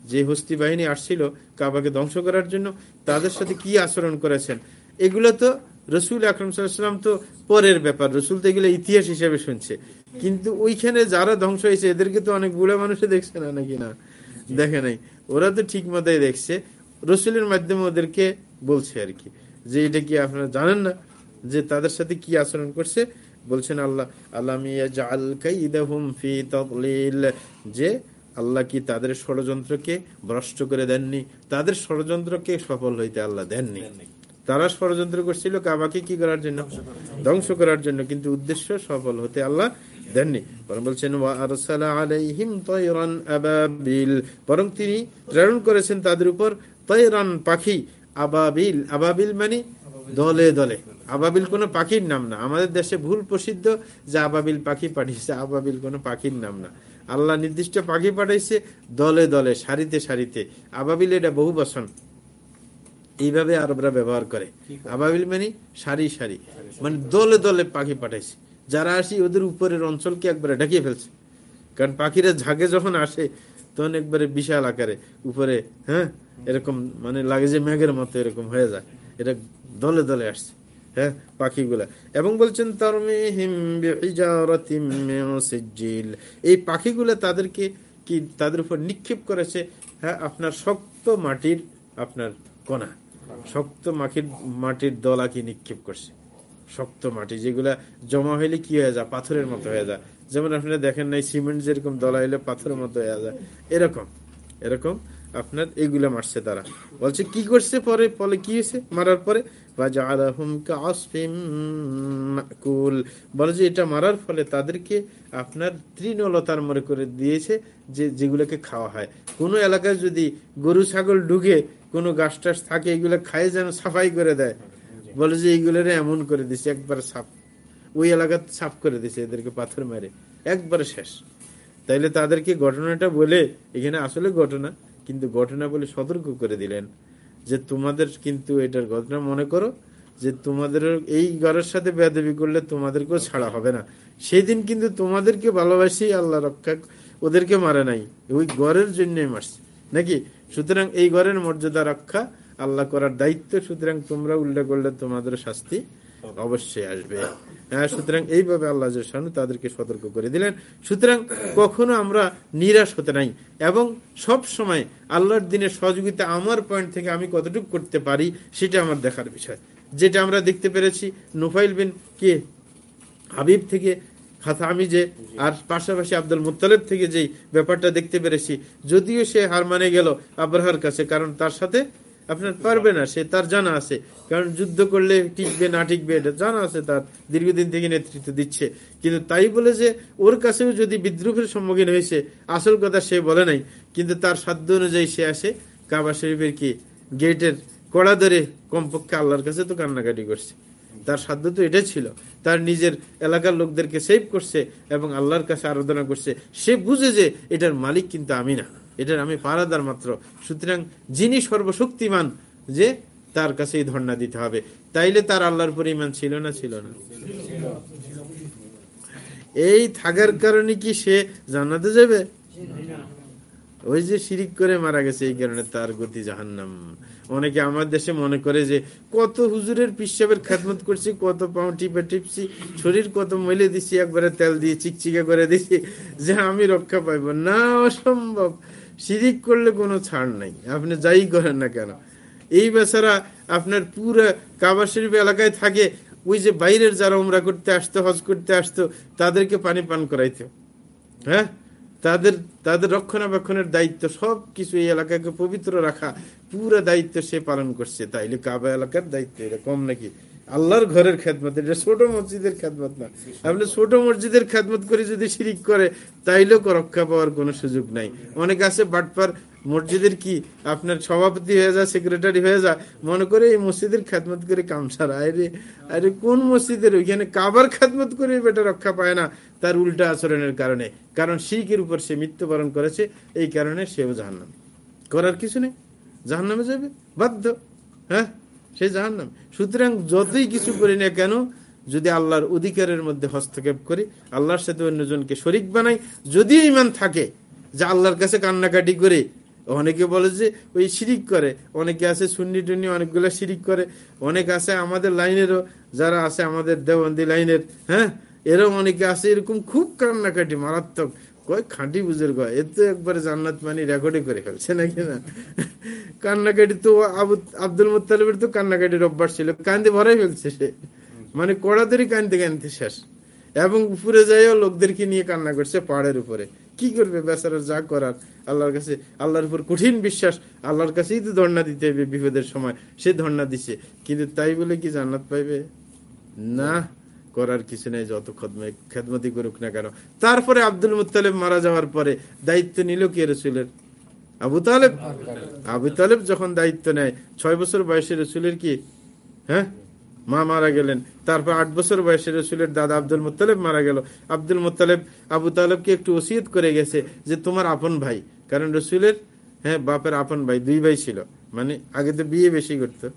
যে হস্তি বাহিনী আসছিল কাবাকে ধ্বংস করার জন্য, তাদের সাথে কি আচরণ করেছেন? এগুলো তো রসুল আকরম সাল্লাম তো পরের ব্যাপার। রসুল তো এগুলো ইতিহাস হিসেবে শুনছে। কিন্তু ওইখানে যারা ধ্বংস হয়েছে, এদেরকে তো অনেক বুড়া মানুষে দেখছে না নাকি না? দেখে নাই। ওরা তো ঠিক মতোই দেখছে। রসুলের মাধ্যমে ওদেরকে বলছে আর কি। যে এটা কি আপনারা জানেন না? যে তাদের সাথে কি আচরণ করছে? বলছেন আল্লাহ আল্লাহ যে আল্লাহ কি তাদের ষড়যন্ত্রকে ভ্রষ্ট করে দেননি? তাদের ষড়যন্ত্রকে সফল হইতে আল্লাহ দেননি। তারা ষড়যন্ত্র করছিল, কাবাকে কি করার জন্য? ধ্বংস করার জন্য, কিন্তু উদ্দেশ্য সফল হতে আল্লাহ দেননি। বরং বলছেন বরং তিনি প্রেরণ করেছেন তাদের উপর তৈরান পাখি, আবাবিল। আবাবিল মানে দলে দলে। আবাবিল কোনো পাখির নাম না। আমাদের দেশে ভুল প্রসিদ্ধ যে আবাবিল পাখি পাঠিয়েছে, আবাবিল কোনো পাখির নাম না। আল্লাহ নির্দিষ্ট পাখি পাঠাইছে দলে দলে, সারিতে সারিতে। আবাবিল এটা বহু বসন এইভাবে আরবরা ব্যবহার করে। আবাবিল মানে সারি সারি। মানে দলে দলে পাখি পাঠাইছে। যারা আসি ওদের উপরের অঞ্চলকে একবারে ঢাকিয়ে ফেলছে। কারণ পাখিরা ঝাঁকে যখন আসে তখন একবারে বিশাল আকারে উপরে হ্যাঁ? এরকম মানে লাগে যে মেঘের মতো এরকম হয়ে যায়। এটা দলে দলে আসছে হ্যাঁ? পাখিগুলা। এবং বলছেন এই পাখিগুলা তাদেরকে কি তাদের উপর নিক্ষেপ করেছে? হ্যাঁ আপনার শক্ত মাটির আপনার কণা। শক্ত মাখির, মাটির দলা কি নিক্ষেপ করছে। শক্ত মাটি, যেগুলা জমা হইলে কি হয়ে যায়? পাথরের মতো হয়ে যায়। যেমন আপনারা দেখেন নাই, সিমেন্ট যেরকম দলা হইলে পাথরের মতো হয়ে যায়। এরকম এরকম আপনার এগুলা মারছে তারা। বলছে, কি করছে পরে? পরে কি হয়েছে? মারার পরে? বলে যে, এটা মারার ফলে তাদেরকে আপনার তৃণলতার মনে করে দিয়েছে যে, যেগুলোকে খাওয়া হয়। কোনো এলাকায় যদি গরু, ছাগল ঢুকে কোনো গাছ টাস থাকে, এগুলো খায় যেন সাফাই করে দেয়। বলে যে এইগুলোর এমন করে দিছে, একবার সাফ ওই এলাকা সাফ করে দিছে, এদেরকে পাথর মারে। একবারে শেষ। তাইলে তাদেরকে ঘটনাটা বলে, এখানে আসলে ঘটনা, কিন্তু ঘটনা বলে সতর্ক করে দিলেন যে তোমাদের কিন্তু এটার ঘটনা মনে করো, যে তোমাদের এই ঘরের সাথে বেদবি করলে তোমাদেরকেও ছাড়া হবে না। সেই দিন কিন্তু তোমাদেরকে ভালোবাসি, আল্লাহ রক্ষা ওদেরকে মারে নাই। ওই ঘরের জন্যই মারছে। নাকি? সুতরাং এই ঘরের মর্যাদা রক্ষা আল্লাহ করার দায়িত্ব, সুতরাং তোমরা উল্লেখ করলে তোমাদের শাস্তি অবশ্যই আসবে। হ্যাঁ সুতরাং এইভাবে আল্লাহ তাদেরকে সতর্ক করে দিলেন। সুতরাং কখনো আমরা নিরাশ হতে নাই এবং সব সময় আল্লাহর দিনের সহযোগিতা আমার পয়েন্ট থেকে আমি কতটুকু করতে পারি সেটা আমার দেখার বিষয়। যেটা আমরা দেখতে পেরেছি নুফাইল বিন কে হাবিব থেকে আমি যে, আর পাশাপাশি আব্দুল মুতালেব থেকে যেই ব্যাপারটা দেখতে পেরেছি, যদিও সে হার মানে গেল আব্রাহার কাছে, কারণ তার সাথে আপনার পারবে না, সে তার জানা আছে। কারণ যুদ্ধ করলে টিকবে, না টিকবে, এটা জানা আছে তার, দীর্ঘদিন থেকে নেতৃত্ব দিচ্ছে। কিন্তু তাই বলে যে, ওর কাছেও যদি বিদ্রুপের সম্মুখীন হয়েছে, আসল কথা সে বলে নাই। কিন্তু তার সাধ্য অনুযায়ী সে আসে কাবা শরীফের কি, গেটের কড়া ধরে কমপক্ষে আল্লাহর কাছে তো কান্নাকাটি করছে। তার সাধ্য তো এটাই ছিল। তার নিজের এলাকার লোকদেরকে সেভ করছে এবং আল্লাহর কাছে আরাধনা করছে। সে বুঝে যে এটার মালিক কিন্তু আমি না। এটার আমি পারাদার মাত্র। সুতরাং যিনি সর্বশক্তিমান যে তার কাছে এই ধর্ণা দিতে হবে। তাইলে তার আল্লাহর পরিমাণ ছিল না ছিল না? এই থাকার কারণে কি সে জানাতে যাবে? ওই যে শিরিক করে মারা গেছে এই কারণে তার গতি জাহান্নাম। অনেকে আমার দেশে মনে করে যে কত হুজুরের পিসাবের খেদমত করছি, কত পাও টিপে টিপছি, শরীর কত মেলে দিছি, একবারে তেল দিয়ে চিকচিকা করে দিছি, যে আমি রক্ষা পাইব না, অসম্ভব। শিরিক করলে কোনো ছাড় নাই, আপনি যাই করেন না কেন? এই বেচারা আপনার পুরো কাবা শরীফ এলাকায় থাকে, ওই যে বাইরের যারা উমরা করতে আসতো, হজ করতে আসতো, তাদেরকে পানি পান করাইতো। হ্যাঁ? তাদের তাদের রক্ষণাবেক্ষণের দায়িত্ব সব কিছু এই এলাকাকে পবিত্র রাখা, পুরো দায়িত্ব সে পালন করছে। তাইলে কাবা এলাকার দায়িত্ব এটা কম নাকি? আল্লাহর ঘরের খেদমত, এটা ছোট মসজিদের খেদমত না। আপনি ছোট মসজিদের খেদমত করে যদি শিরিক করে, তাইলেও রক্ষা পাওয়ার কোনো সুযোগ নাই। অনেক আছে বাটপার মসজিদের কি আপনার সভাপতি হয়ে যা সেক্রেটারি হয়ে যা মনে করে এই মসজিদের খেদমত করে কামসার আরে আরে কোন মসজিদের? ওইখানে কাবার খেদমত করে বেটা রক্ষা পায় না তার উল্টা আচরণের কারণে। কারণ শিখের উপর সে মৃত্যুবরণ করেছে, এই কারণে সেও জাহান্নাম। করার কিছু নেই। জাহান্নামে যাবে? বাধ্য। হ্যাঁ? সে জাহান্নাম। সুতরাং যতই কিছু করি না কেন, যদি আল্লাহর অধিকারের মধ্যে হস্তক্ষেপ করি, আল্লাহর সাথে অন্যজনকে শরিক বানাই, যদি ইমান থাকে, যে আল্লাহর কাছে কান্নাকাটি করে অনেকে বলে যে ওই শিরিক করে, অনেকে আছে সুন্নি টুন্নি অনেকগুলো শিরিক করে, অনেক আছে আমাদের লাইনেরও, যারা আছে আমাদের দেওবন্দি লাইনের হ্যাঁ? এরকম অনেকে আছে, এরকম খুব কান্নাকাটি, মারাত্মক। কয় খাঁটি বুঝের কয় এ তো একবারে জান্নাত মানি রেকর্ডে করে ফেলছে নাকি না? কান্নাকাটি তো আবু, আব্দুল মুতালিবের তো কান্নাকাটির অভ্যাস ছিল কান্দে ভরাই ফেলছে সে। মানে কড়াদেরই কানতে কানতে শেষ। এবং উপরে যাইও লোকদেরকে নিয়ে কান্না করছে পাহাড়ের উপরে। কি করবে বেচারা যা করার? আল্লাহর কাছে, আল্লাহর উপর কঠিন বিশ্বাস, আল্লাহর কাছেই তো ধর্ণা দিতে হবে বিপদের সময়। সে ধর্ণা দিছে। কিন্তু তাই বলে কি জান্নাত পাইবে? না, করার কিছু নেই, যত খেদমতি করুক না কেন। তারপরে আব্দুল মুতালেব মারা যাওয়ার পরে দায়িত্ব নিল কে রসুলের? আবু তালেব। আবু তালেব যখন দায়িত্ব নেয়, ছয় বছর বয়সে রসুলের কি? হ্যাঁ? মা মারা গেলেন। তারপর আট বছর বয়সে রসুলের দাদা আব্দুল মুতালেব মারা গেল। আব্দুল মুতালেব আবু তালেবকে একটু ওসিয়ত করে গেছে যে, তোমার আপন ভাই। কারণ রসুলের হ্যাঁ বাপের আপন ভাই, দুই ভাই ছিল। মানে আগে তো বিয়ে বেশি করতো।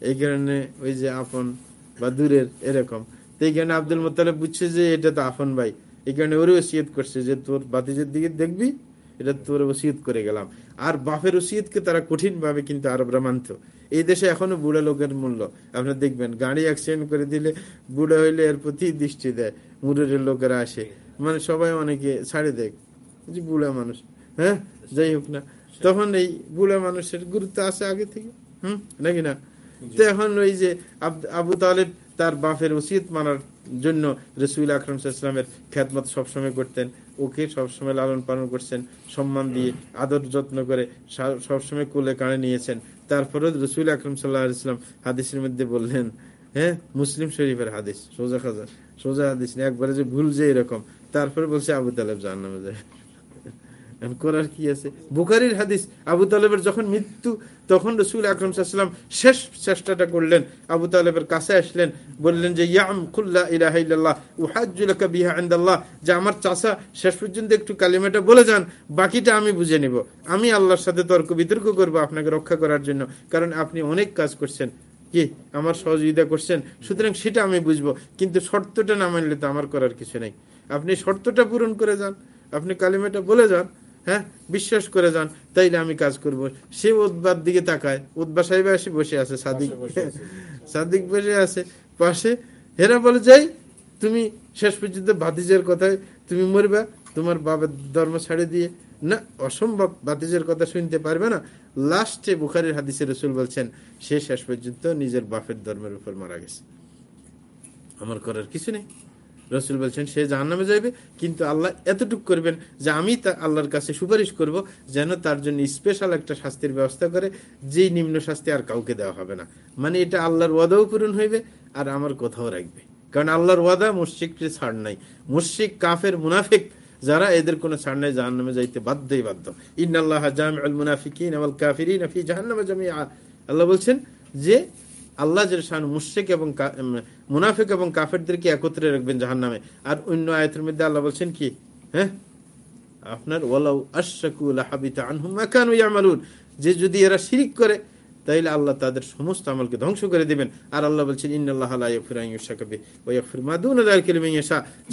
এই কারণে ওই যে আপন বা দূরের এরকম। তো এই কারণে আব্দুল মোতালেব বুঝছে যে, এটা তো আপন ভাই। এই কারণে ওরে ওসিয়ত করছে যে, তোর বাতিজের দিকে দেখবি? এটা তোর ওসিয়ত করে গেলাম। আর বাপের ওসিয়তকে তারা কঠিন ভাবে কিন্তু আরবরা মানত এই দেশে এখনও বুড়া লোকের মূল্য। আপনি দেখবেন গাড়ি অ্যাক্সিডেন্ট করে দিলে বুড়া হইলে এর প্রতি দৃষ্টি দেয় মুরের লোকেরা আসে। মানে সবাই অনেকে ছাড়ে দেয় যে বুড়া মানুষ। হ্যাঁ? যাই হোক না। তখন এই বুড়া মানুষের গুরুত্ব আছে আগে থেকে। হম? নাকি না? তো এখন ওই যে আবু তালেব তার বাপের উচিত মানার জন্য রসুল আকরম সাহাশ্লামের খ্যাতমত সবসময় করতেন। ওকে সবসময় লালন পালন করছেন, সম্মান দিয়ে, আদর যত্ন করে সবসময় কোলে কানে নিয়েছেন। তারপরে রসুল আকরম সাল্লাহ ইসলাম হাদিসের মধ্যে বললেন হ্যাঁ মুসলিম শরীফের হাদিস, সোজা খাজা, সোজা হাদিস একবারে যে ভুল যে এরকম। তারপরে বলছে আবু তালেব জাহান্নামে যায়। করার কি আছে? বুখারির হাদিস, আবু তালেবের যখন মৃত্যু, তখন রসুল আকরম শেষ চেষ্টাটা করলেন। আবু তালেবের কাছে আসলেন, বললেন যে, ইয়াম খুল্লা ইলাহাইল্লাহ উহাজুল্লাহ বিহা আন্দাল্লাহ যে, আমার চাষা শেষ পর্যন্ত একটু কালিমাটা বলে যান, বাকিটা আমি বুঝে নিব। আমি আল্লাহর সাথে তর্ক বিতর্ক করব আপনাকে রক্ষা করার জন্য, কারণ আপনি অনেক কাজ করছেন। কি? আমার সহযোগিতা করছেন, সুতরাং সেটা আমি বুঝব, কিন্তু শর্তটা না মানলে তো আমার করার কিছু নেই। আপনি শর্তটা পূরণ করে যান, আপনি কালিমাটা বলে যান হ্যাঁ? বিশ্বাস করে যান তাইলে আমি কাজ করব। সে উদ্বার দিকে তাকায় উদ্বা সাহেব এসে বসে আছে সাদিক। সাদিক বসে আছে পাশে। হেরা বলে যাই তুমি শেষ পর্যন্ত ভাতিজের কথায় তুমি মরবা তোমার বাবার ধর্ম ছাড়ে দিয়ে। না অসম্ভব বাতিজের কথা শুনতে পারবে না। লাস্টে বুখারির হাদিসে রসুল বলছেন সে শেষ পর্যন্ত নিজের বাপের ধর্মের উপর মারা গেছে। আমার করার কিছু নেই। রসুল বলছেন, সে জাহান নামে যাইবে, কিন্তু আল্লাহ এতটুকু করবেন যে আমি তা আল্লাহর কাছে সুপারিশ করব যেন তার জন্য স্পেশাল একটা শাস্তির ব্যবস্থা করে, যেই নিম্ন শাস্তি আর কাউকে দেওয়া হবে না। মানে এটা আল্লাহর ওয়াদাও পূরণ হইবে আর আমার কোথাও রাখবে। কারণ আল্লাহর ওয়াদা মুশ্রিকটি ছাড় নাই। মুশ্রিক, কাফের, মুনাফিক, যারা এদের কোনো ছাড় নাই জাহান নামে যাইতে বাধ্যই বাধ্য। ইন্নআল্লাহ জাম আল মুনাফিকিন আল কাফিরিন জাহান্নামে আল্লাহ বলছেন যে আল্লাহ শান মুশ্রিক এবং মুনাফিক এবং কাফেরদেরকে একত্রে রাখবেন জাহান নামে আর অন্য আয়তের মধ্যে আল্লাহ বলছেন কি? হ্যাঁ? আপনার ওলাউ আশাকুল যে যদি এরা শিরিক করে, তাইলে আল্লাহ তাদের সমস্ত আমলকে ধ্বংস করে দেবেন। আর আল্লাহ বলছেন ইন্নআল্লাহ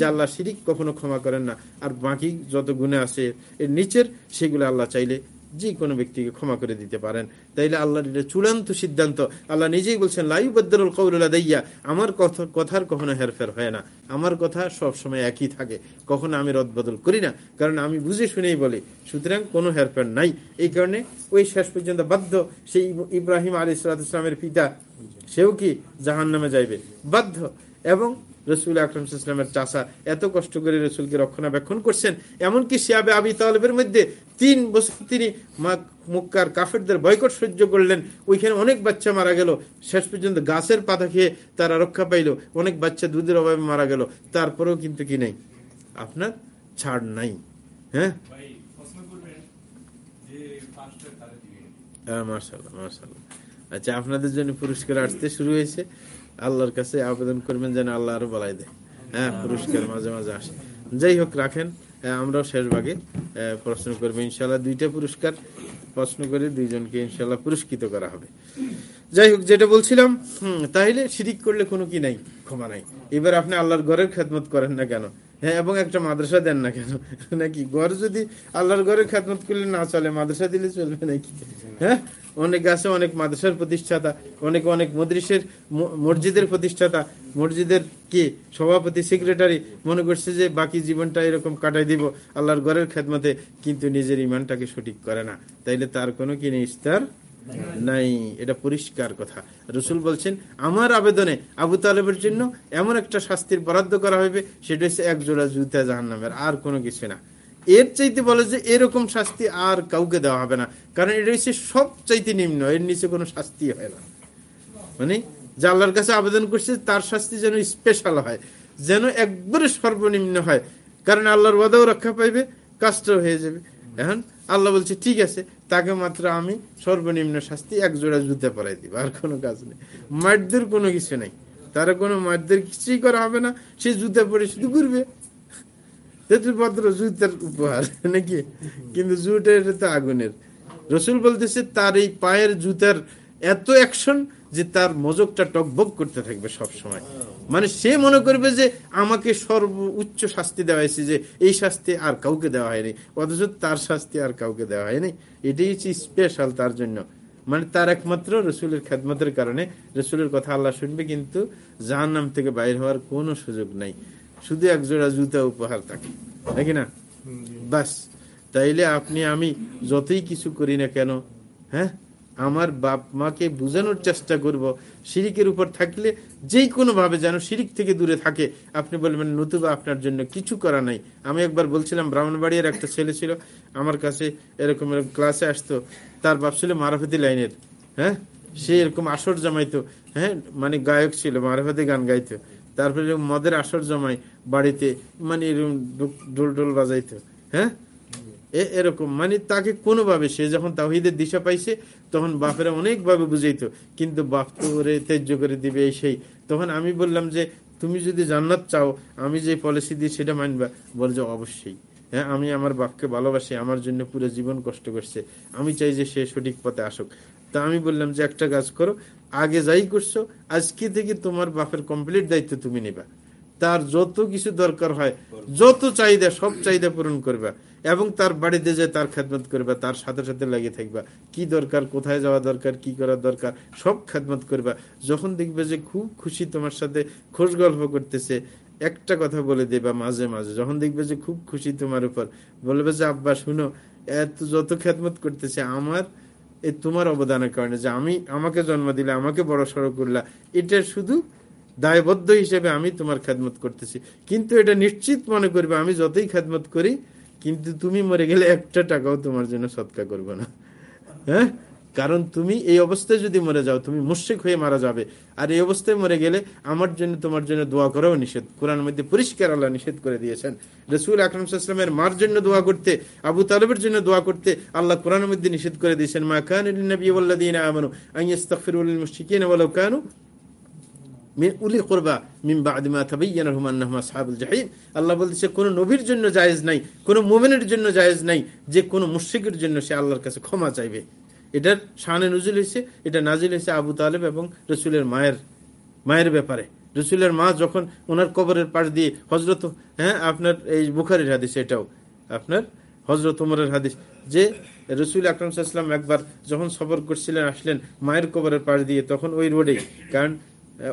আল্লাহ শিরিক কখনো ক্ষমা করেন না। আর বাকি যত গুণে আছে, এর নিচের, সেগুলো আল্লাহ চাইলে যে কোনো ব্যক্তিকে ক্ষমা করে দিতে পারেন। তাইলে আল্লাহর এটা চূড়ান্ত সিদ্ধান্ত। আল্লাহ নিজেই বলছেন লাইবদ্দুল কৌরুল্লা দাইয়া আমার কথা, কথার কখনো হেরফের হয় না। আমার কথা সব সময় একই থাকে। কখনো আমি রদবদল করি না। কারণ আমি বুঝে শুনেই বলি, সুতরাং কোনো হেরফের নাই। এই কারণে ওই শেষ পর্যন্ত বাধ্য সেই ইব্রাহিম আলী সালাতামের পিতা, সেও কি জাহান নামে যাইবে? বাধ্য। এবং রসুল আকরম ইসলামের চাষা এত কষ্ট করে রসুলকে রক্ষণাবেক্ষণ করছেন। এমনকি শিয়াবে আবি তালেবের মধ্যে তিন বছর তিনি মুক্কার কাফেরদের বয়কট সহ্য করলেন। ওইখানে অনেক বাচ্চা মারা গেল। শেষ পর্যন্ত গাছের পাতা খেয়ে তারা রক্ষা পাইল। অনেক বাচ্চা দুধের অভাবে মারা গেল। তারপরেও কিন্তু কি নেই? আপনার ছাড় নাই। হ্যাঁ? মার্শাল্লাহ মার্শাল্লাহ আচ্ছা আপনাদের জন্য পুরস্কার আসতে শুরু হয়েছে। আল্লাহর কাছে আবেদন করবেন যেন আল্লাহ আরও বলাই দেয়। হ্যাঁ পুরস্কার মাঝে মাঝে আসে। যাই হোক, রাখেন। আমরাও শেষ ভাগে প্রশ্ন করব। ইনশাল্লাহ দুইটা পুরস্কার প্রশ্ন করে দুইজনকে ইনশাল্লাহ পুরস্কৃত করা হবে। যাই হোক যেটা বলছিলাম, হম তাইলে শিরিক করলে কোনো কি নাই, ক্ষমা নাই। এবার আপনি আল্লাহর ঘরের খেদমত করেন না কেন? হ্যাঁ এবং একটা মাদ্রাসা দেন না কেন? নাকি ঘর যদি আল্লাহর ঘরের খেদমত করলে না চলে, মাদ্রাসা দিলে চলবে নাকি? হ্যাঁ অনেক আছে, অনেক মাদ্রাসার প্রতিষ্ঠাতা, অনেক অনেক মদ্রিসের মসজিদের প্রতিষ্ঠাতা, মসজিদের কি, সভাপতি সেক্রেটারি মনে করছে যে বাকি জীবনটা এরকম কাটাই দিব আল্লাহর ঘরের খেদমতে, কিন্তু নিজের ইমানটাকে সঠিক করে না। তাইলে তার কোনো কি নেই ইস্তার নাই, এটা পরিষ্কার কথা। রসুল বলছেন, আমার আবেদনে আবু তালেবের জন্য এমন একটা শাস্তির বরাদ্দ করা হবে সেটা হচ্ছে এক জোড়া জুতা জাহান নামের আর কোনো কিছু না। এর চাইতে বলে যে, এরকম শাস্তি আর কাউকে দেওয়া হবে না। কারণ এটা হচ্ছে সব চাইতে নিম্ন, এর নিচে কোনো শাস্তি হয় না। মানে যে আল্লাহর কাছে আবেদন করছে, তার শাস্তি যেন স্পেশাল হয়, যেন একবারে সর্বনিম্ন হয়। কারণ আল্লাহর ওয়াদাও রক্ষা পাইবে, কাজটাও হয়ে যাবে। এখন আল্লাহ বলছে, ঠিক আছে তাকে মাত্র আমি সর্বনিম্ন শাস্তি এক জোড়া জুতে পরাই দিব, আর কোনো কাজ নেই। মারদের কোনো কিছু নেই। তারা কোনো মারদের কিছুই করা হবে না, সে জুতে পরে শুধু ঘুরবে। ভদ্র জুতের উপহার, নাকি? কিন্তু জুটের তো আগুনের। রসুল বলতেছে, তার এই পায়ের জুতার এত অ্যাকশন যে তার মজকটা টকবক করতে থাকবে সব সময় মানে সে মনে করবে যে আমাকে সর্ব উচ্চ শাস্তি দেওয়া হয়েছে যে এই শাস্তি আর কাউকে দেওয়া হয়নি অথচ তার শাস্তি আর কাউকে দেওয়া হয়নি। এটাই হচ্ছে স্পেশাল তার জন্য। মানে তার একমাত্র রসুলের খেদমতের কারণে রসুলের কথা আল্লাহ শুনবে কিন্তু যার নাম থেকে বাইর হওয়ার কোনো সুযোগ নাই। শুধু এক জোড়া জুতা উপহার থাকে। নাকি না? বাস তাইলে আপনি আমি যতই কিছু করি না কেন হ্যাঁ? আমার বাপ মাকে বুঝানোর চেষ্টা করব। শিরিকের উপর থাকলে যেই কোনো ভাবে যেন শিরিক থেকে দূরে থাকে। আপনি বলবেন, নতুবা আপনার জন্য কিছু করা নাই। আমি একবার বলছিলাম, ব্রাহ্মণবাড়িয়ার একটা ছেলে ছিল, আমার কাছে এরকম এরকম ক্লাসে আসতো। তার বাপ ছিল মারাফতি লাইনের হ্যাঁ? সে এরকম আসর জমাইতো হ্যাঁ? মানে গায়ক ছিল, মারাফতি গান গাইতো। তারপরে মদের আসর জমাই বাড়িতে মানে এরকম ঢোল ঢোল বাজাইতো হ্যাঁ? এরকম। মানে তাকে কোনোভাবে সে যখন তাহিদের দিশা পাইছে, তখন বাপেরা অনেকভাবে বুঝাইতো, কিন্তু বাপ তো ওরে তেজ্য করে দিবে সেই। তখন আমি বললাম যে, তুমি যদি জান্নাত চাও, আমি যে পলিসি দিই সেটা মানবা। বল যে, অবশ্যই। হ্যাঁ আমি আমার বাপকে ভালোবাসি, আমার জন্য পুরো জীবন কষ্ট করছে। আমি চাই যে সে সঠিক পথে আসুক। তা আমি বললাম যে, একটা কাজ করো, আগে যাই করছ, আজকে থেকে তোমার বাপের কমপ্লিট দায়িত্ব তুমি নিবা। তার যত কিছু দরকার হয়, যত চাহিদা, সব চাহিদা পূরণ করবা। এবং তার বাড়িতে যে তার খেদমত করবা, তার সাথে সাথে লাগিয়ে থাকবা। কি দরকার, কোথায় যাওয়া দরকার, কি করা দরকার, সব খেদমত করবা। যখন দেখবে যে খুব খুশি তোমার সাথে খোঁজ গল্প করতেছে, একটা কথা বলে দেবা মাঝে মাঝে। যখন দেখবে যে খুব খুশি তোমার উপর, বলবে যে, আব্বা, শুনো, এত যত খেদমত করতেছে, আমার এ তোমার অবদানের কারণে যে আমি আমাকে জন্ম দিলে, আমাকে বড় সড়ো করলা, এটা শুধু দায়বদ্ধ হিসেবে আমি তোমার খেদমত করতেছি। কিন্তু এটা নিশ্চিত মনে করবে, আমি যতই খেদমত করি কিন্তু তুমি মরে গেলে একটা টাকাও তোমার জন্য সৎকা করব না। হ্যাঁ? কারণ তুমি এই অবস্থায় যদি মরে যাও, তুমি মুশ্রিক হয়ে মারা যাবে। আর এই অবস্থায় মরে গেলে আমার জন্য, তোমার জন্য দোয়া করাও নিষেধ। কোরআন মধ্যে পরিষ্কার আল্লাহ নিষেধ করে দিয়েছেন। রসুল আকরমসাল্লামের মার জন্য দোয়া করতে, আবু তালেবের জন্য দোয়া করতে আল্লাহ কোরআন মধ্যে নিষেধ করে দিয়েছেন, মা কানু উলি করবা মিম্বা আদিমা সাহাবুল জাহিম। আল্লাহ বলতেছে কোনো নবীর জন্য জায়েজ নাই, কোনো মোমেনের জন্য জায়েজ নাই, যে কোনো মুশ্রিকের জন্য সে আল্লাহর কাছে ক্ষমা চাইবে। এটার শানে নজুল হয়েছে, এটা নাজিল হয়েছে আবু তালেব এবং রসুলের মায়ের মায়ের ব্যাপারে। রসুলের মা যখন ওনার কবরের পাশ দিয়ে হজরত হ্যাঁ আপনার এই বুখারির হাদিস, এটাও আপনার হজরত উমরের হাদিস, যে রসুল আকরম সাল্লাম একবার যখন সফর করছিলেন, আসলেন মায়ের কবরের পাশ দিয়ে, তখন ওই রোডে কারণ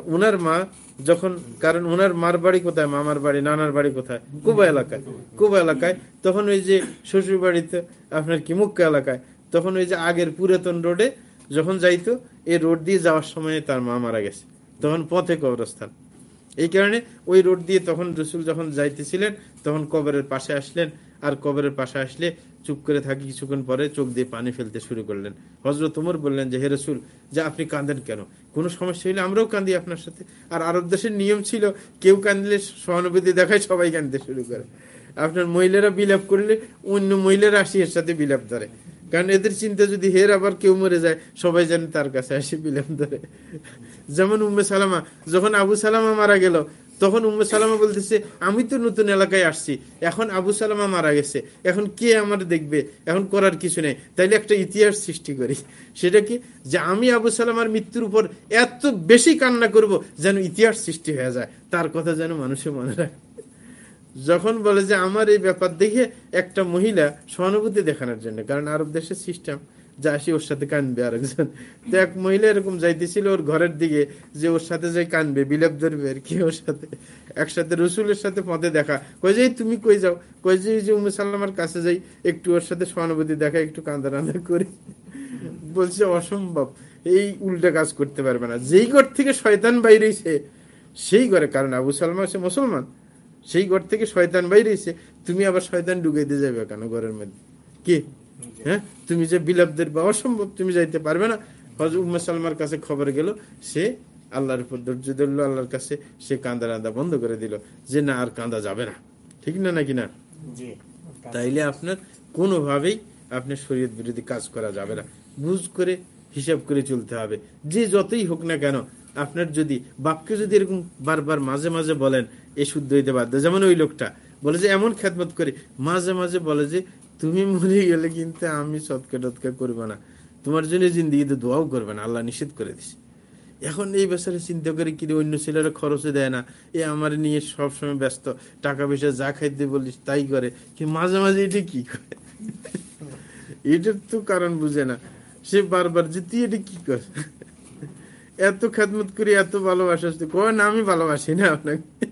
উনার মা যখন, কারণ উনার মার বাড়ি কোথায়, মামার বাড়ি, নানার বাড়ি কোথায়? কুবা এলাকায়। কুবা এলাকায়। তখন ওই যে শ্বশুর বাড়িতে আপনার কি মুখ্য এলাকায়। তখন ওই যে আগের পুরাতন রোডে যখন যাইতো, এই রোড দিয়ে যাওয়ার সময় তার মা মারা গেছে। তখন পথে কবরস্থান। এই কারণে ওই রোড দিয়ে তখন রসুল যখন যাইতেছিলেন, তখন কবরের পাশে আসলেন। আর কবরের পাশে আসলে চুপ করে থাকি কিছুক্ষণ পরে চোখ দিয়ে পানি ফেলতে শুরু করলেন। হজরত উমর বললেন, যে হে রসুল, যে আপনি কাঁদেন কেন? কোনো সমস্যা হইলে আমরাও কাঁদি আপনার সাথে। আর আরব দেশের নিয়ম ছিল, কেউ কাঁদলে সহানুভূতি দেখায় সবাই কাঁদতে শুরু করে। আপনার মহিলারা বিলাপ করলে অন্য মহিলারা আসি এর সাথে বিলাপ ধরে। কারণ এদের চিন্তা যদি হের আবার কেউ মরে যায়, সবাই জানে তার কাছে আসে বিলাপ ধরে। যেমন উম্মে সালামা, যখন আবু সালামা মারা গেল তখন উম্মে সালামা বলতেছে, আমি তো নতুন এলাকায় আসছি, এখন আবু সালামা মারা গেছে, এখন কে আমার দেখবে? এখন করার কিছু নেই। তাইলে একটা ইতিহাস সৃষ্টি করি। সেটা কি? যে আমি আবু সালামার মৃত্যুর উপর এত বেশি কান্না করব যেন ইতিহাস সৃষ্টি হয়ে যায়, তার কথা যেন মানুষে মনে রাখে। যখন বলে যে, আমার এই ব্যাপার দেখে একটা মহিলা সহানুভূতি দেখানোর জন্য, কারণ আরব দেশের সিস্টেম যা ওর সাথে কানবে আরেকজন। তো এক মহিলা এরকম যাইতেছিল ওর ঘরের দিকে, যে ওর সাথে যাই কানবে, বিলাপ ধরবে আর কি ওর সাথে। একসাথে রসুলের সাথে পথে দেখা। কই যে তুমি কই যাও? কই যে যে উমে সাল্লামার কাছে যাই, একটু ওর সাথে সহানুভূতি দেখা, একটু কান্দা রান্দা করি। বলছে, অসম্ভব। এই উল্টা কাজ করতে পারবে না। যেই ঘর থেকে শয়তান বাইরেছে, সেই ঘরে কারণ আবু সালমা সে মুসলমান। সেই ঘর থেকে শয়তান বাইরেছে, তুমি আবার শয়তান ঢুকাইতে যাবে কেন ঘরের মধ্যে? কি? হ্যাঁ? তুমি যে বিলাপদের বা অসম্ভব তুমি যাইতে পারবে না। উম্মা সালমার কাছে খবর গেল সে আল্লাহর উপর ধৈর্য ধরলো আল্লাহর কাছে সে কান্দা রান্দা বন্ধ করে দিল যে না আর কান্দা যাবে না। ঠিক না নাকি না? তাইলে আপনার কোনোভাবেই আপনার শরীর বিরোধী কাজ করা যাবে না। বুঝ করে হিসাব করে চলতে হবে। যে যতই হোক না কেন আপনার যদি বাপকে যদি এরকম বারবার মাঝে মাঝে বলেন এ শুদ্ধ হইতে বাধ্য। যেমন ওই লোকটা বলে যে এমন খ্যাতমত করে মাঝে মাঝে বলে যে তুমি মরে গেলে কিন্তু আমি সৎকা টৎকা করব না। তোমার জন্য জিন্দিগিতে দোয়াও করবে না, আল্লাহ নিষেধ করে দিছে। এখন এই বছরে চিন্তা করে কি অন্য ছেলেরা খরচে দেয় না। এ আমার নিয়ে সবসময় ব্যস্ত, টাকা পয়সা যা খাইতে বলিস তাই করে। কি মাঝে মাঝে এটা কি করে? এটার তো কারণ বুঝে না। সে বারবার যে, তুই এটা কি কর? এত খেদমত করি এত ভালোবাসা কয় না, আমি ভালোবাসি না আপনাকে।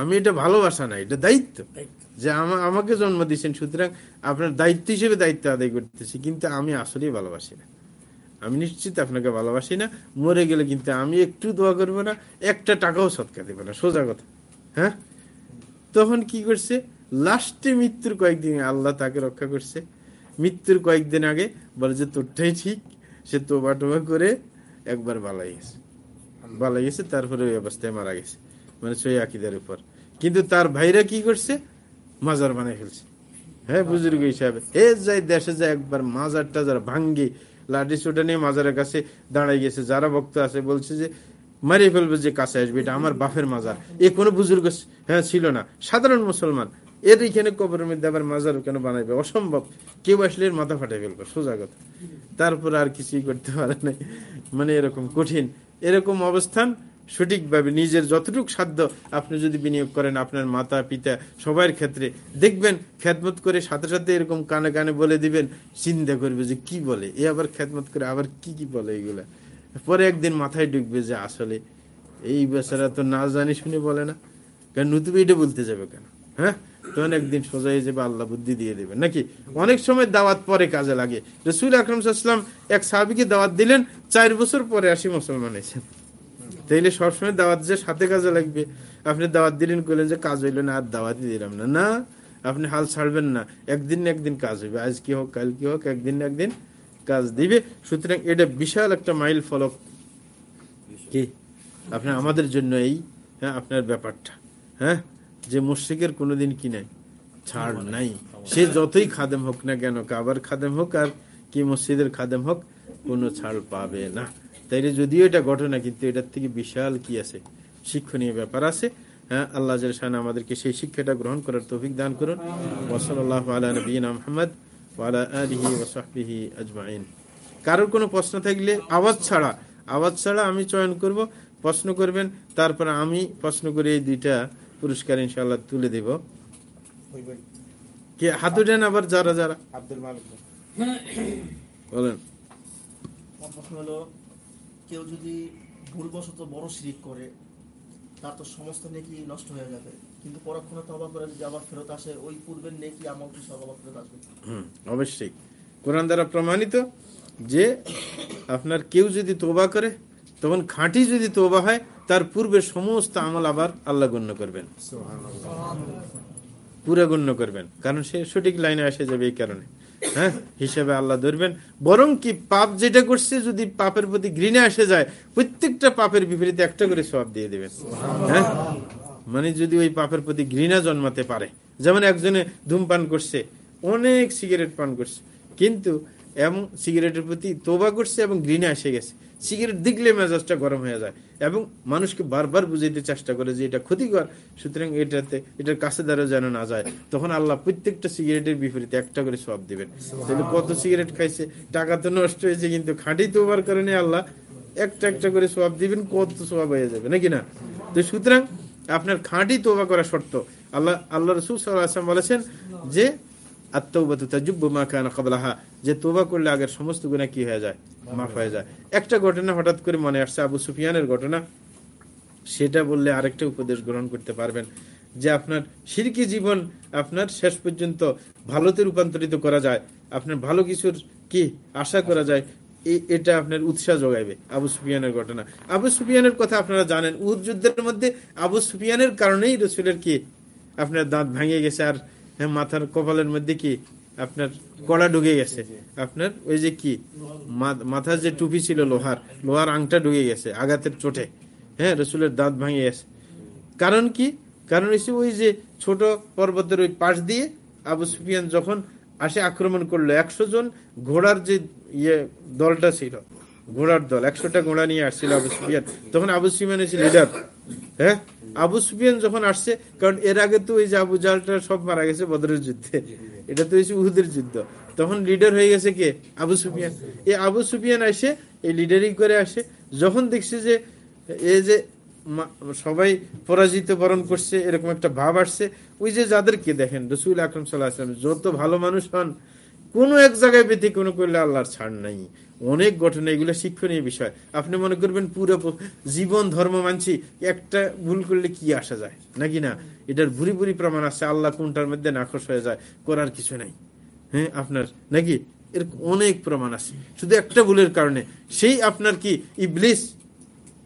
আমি এটা ভালোবাসা না, এটা দায়িত্ব। যে আমাকে জন্ম দিচ্ছেন সুতরাং আপনার দায়িত্ব হিসেবে দায়িত্ব আদায় করতেছি, কিন্তু আমি আসলেই ভালোবাসি না। আমি নিশ্চিত আপনাকে ভালোবাসি না। মরে গেলে কিন্তু আমি একটু দোয়া করব না, একটা টাকাও সৎকা দেবো না। সোজা কথা। হ্যাঁ? তখন কি করছে? লাস্টে মৃত্যুর কয়েকদিন আল্লাহ তাকে রক্ষা করছে। মৃত্যুর কয়েকদিন আগে বলে যে, তোরটাই ঠিক। সে তোবা টোবা করে একবার বালাই গেছে। বালাই গেছে, তারপরে ওই অবস্থায় মারা গেছে। মানে সই আকিদের উপর। কিন্তু তার ভাইরা কি করছে? মাজার বানাই ফেলছে। হ্যাঁ বুজুর্গ হিসাবে। এ যাই দেশে যায় একবার মাজার টাজার ভাঙ্গি, লাঠি ছোটা নিয়ে মাজারের কাছে দাঁড়াই গেছে। যারা ভক্ত আছে, বলছে যে, মারিয়ে ফেলবে যে কাছে আসবে, এটা আমার বাপের মাজার। এ কোনো বুজুর্গ হ্যাঁ ছিল না। সাধারণ মুসলমান, এর এখানে কবরের মধ্যে আবার মাজার কেন বানাইবে? অসম্ভব। কেউ আসলে এর মাথা ফাটে ফেলবে, সোজা কথা। তারপর আর কিছুই করতে পারে নাই। মানে এরকম কঠিন। এরকম অবস্থান সঠিকভাবে নিজের যতটুকু সাধ্য আপনি যদি বিনিয়োগ করেন আপনার মাতা, পিতা সবার ক্ষেত্রে, দেখবেন খ্যাতমত করে সাথে সাথে এরকম কানে কানে বলে দিবেন, চিন্তা করবে যে কি বলে? এ আবার খ্যাতমত করে আবার কি কি বলে এগুলা? পরে একদিন মাথায় ঢুকবে যে আসলে এই বেচারা তো না জানি শুনে বলে না। কারণ নতুবা এটা বলতে যাবে কেন? হ্যাঁ? তখন একদিন সোজা যাবে, আল্লাহ বুদ্ধি দিয়ে দেবে। নাকি? অনেক সময় দাওয়াত পরে কাজে লাগে। রসুল আকরম সাল্লাম এক সাহাবিকে দাওয়াত দিলেন, চার বছর পরে আসি মুসলমান হয়েছেন। তাইলে সবসময় দাওয়াত যে সাথে কাজে লাগবে। আপনি দাওয়াত দিলেন করলেন যে কাজ হইল না, আর দাওয়াতই দিলাম না। না, আপনি হাল ছাড়বেন না। একদিন না একদিন কাজ হইবে। আজ কি হোক, কাল কি হোক, একদিন না একদিন কাজ দিবে। সুতরাং এটা বিশাল একটা মাইল ফলক। কি? আপনার আমাদের জন্য এই হ্যাঁ আপনার ব্যাপারটা। হ্যাঁ যে মুশ্রিকের কোনোদিন কি নাই? ছাড় নাই। সে যতই খাদেম হোক না কেন, কাবার খাদেম হোক আর কি মসজিদের খাদেম হোক, কোনো ছাড় পাবে না। তাইলে যদিও এটা ঘটনা কিন্তু এটার থেকে বিশাল কি আছে? শিক্ষণীয় ব্যাপার আছে। হ্যাঁ আল্লাহ জালশান আমাদেরকে সেই শিক্ষাটা গ্রহণ করার তৌফিক দান করুন। ওসলাল্লাহ আলা নবীনা মোহাম্মদ ওয়ালা আলিহি ওসাহবিহি আজমাইন। কারোর কোনো প্রশ্ন থাকলে আওয়াজ ছাড়া আওয়াজ ছাড়া আমি চয়ন করব প্রশ্ন করবেন তারপরে আমি প্রশ্ন করে এই দুইটা পুরস্কার ইনশাল্লাহ তুলে দেব। কে হাত উঠেন আবার যারা যারা। আব্দুল মালিক বলেন। প্রশ্ন হলো কেউ যদি ভুলবশত বড় শিরিক করে তার তো সমস্ত নেকি নষ্ট হয়ে যাবে। কিন্তু পরক্ষণে তবা করে যদি আবার ফেরত আসে ওই পূর্বের নেকি আমলটি সব আবার ফেরত আসবে? অবশ্যই। কোরআন দ্বারা প্রমাণিত যে আপনার কেউ যদি তোবা করে তখন খাঁটি যদি তোবা হয় তার পূর্বে সমস্ত আমল আবার আল্লাহ গণ্য করবেন। পুরো গণ্য করবেন। কারণ সে সঠিক লাইনে আসে যাবে এই কারণে। হ্যাঁ? হিসেবে আল্লাহ ধরবেন। বরং কি পাপ যেটা করছে, যদি পাপের প্রতি ঘৃণা এসে যায়, প্রত্যেকটা পাপের বিপরীতে একটা করে সব দিয়ে দেবেন। হ্যাঁ? মানে যদি ওই পাপের প্রতি ঘৃণা জন্মাতে পারে। যেমন একজনে ধূমপান করছে, অনেক সিগারেট পান করছে, কিন্তু এমন সিগারেটের প্রতি তোবা করছে এবং ঘৃণা এসে গেছে। সিগারেট দেখলে মেজাজটা গরম হয়ে যায় এবং মানুষকে বারবার বুঝাইতে চেষ্টা করে যে এটা ক্ষতিকর সুতরাং এটাতে এটার কাছে দ্বারা যেন না যায়। তখন আল্লাহ প্রত্যেকটা সিগারেটের বিপরীতে একটা করে সব দিবেন। তাহলে কত সিগারেট খাইছে? টাকা তো নষ্ট হয়েছে কিন্তু খাঁটি তোবার কারণে আল্লাহ একটা একটা করে সব দিবেন কত সব হয়ে যাবে নাকি না? তো সুতরাং আপনার খাঁটি তোবা করা শর্ত। আল্লাহ আল্লাহ রসুল সাল্লাম বলেছেন যে যে তোবা করলে আগের সমস্ত গুণা কি হয়ে যায়? মাফ হয়ে যায়। একটা ঘটনা হঠাৎ করে মনে আসছে, আবু সুফিয়ানের ঘটনা। সেটা বললে আরেকটা উপদেশ গ্রহণ করতে পারবেন। যে আপনার সিরকি জীবন আপনার শেষ পর্যন্ত ভালোতে রূপান্তরিত করা যায়। আপনার ভালো কিছুর কি আশা করা যায় এটা আপনার উৎসাহ যোগাইবে আবু সুফিয়ানের ঘটনা। আবু সুফিয়ানের কথা আপনারা জানেন উদ যুদ্ধের মধ্যে আবু সুফিয়ানের কারণেই রসুলের কি আপনার দাঁত ভেঙে গেছে আর মাথার কপালের মধ্যে কি আপনার কড়া ঢুকে গেছে? আপনার ওই যে কি? মাথার যে টুপি ছিল লোহার লোহার আংটা ঢুকে গেছে আঘাতের চোটে। হ্যাঁ রসুলের দাঁত ভাঙে গেছে। কারণ কি? কারণ হচ্ছে ওই যে ছোট পর্বতের ওই পাশ দিয়ে আবু সুফিয়ান যখন আসে আক্রমণ করল একশো জন ঘোড়ার যে ইয়ে দলটা ছিল ঘোড়ার দল একশোটা ঘোড়া নিয়ে আসছিল আবু সুফিয়ান। তখন আবু সুফিয়ান হচ্ছে লিডার হ্যাঁ? আবু সুফিয়ান যখন আসছে, কারণ এর আগে তো ওই যে আবু জালটা সব মারা গেছে বদরের যুদ্ধে। এটা তো উহুদের যুদ্ধ। তখন লিডার হয়ে গেছে কে? আবু সুফিয়ান। এই আবু সুফিয়ান আসে এই লিডারিং করে আসে। যখন দেখছে যে এই যে সবাই পরাজিত, বরণ করছে, এরকম একটা ভাব আসছে। ওই যে যাদেরকে দেখেন, রসুল আকরম সাল্লাহ আসলাম যত ভালো মানুষ হন, কোন এক জায়গায় ব্যতিক্রম করলে আল্লাহর ছাড় নাই। অনেক ঘটনা এগুলো শিক্ষণীয় বিষয়। আপনি মনে করবেন পুরো জীবন, ধর্ম মানছি, একটা ভুল করলে কি আসা যায়? নাকি না? এটার ভুরি ভুরি প্রমাণ আছে, আল্লাহ কোনটার মধ্যে নাকশ হয়ে যায়, করার কিছু নাই। হ্যাঁ আপনার, নাকি? এর অনেক প্রমাণ আছে। শুধু একটা ভুলের কারণে। সেই আপনার কি, ইবলিস,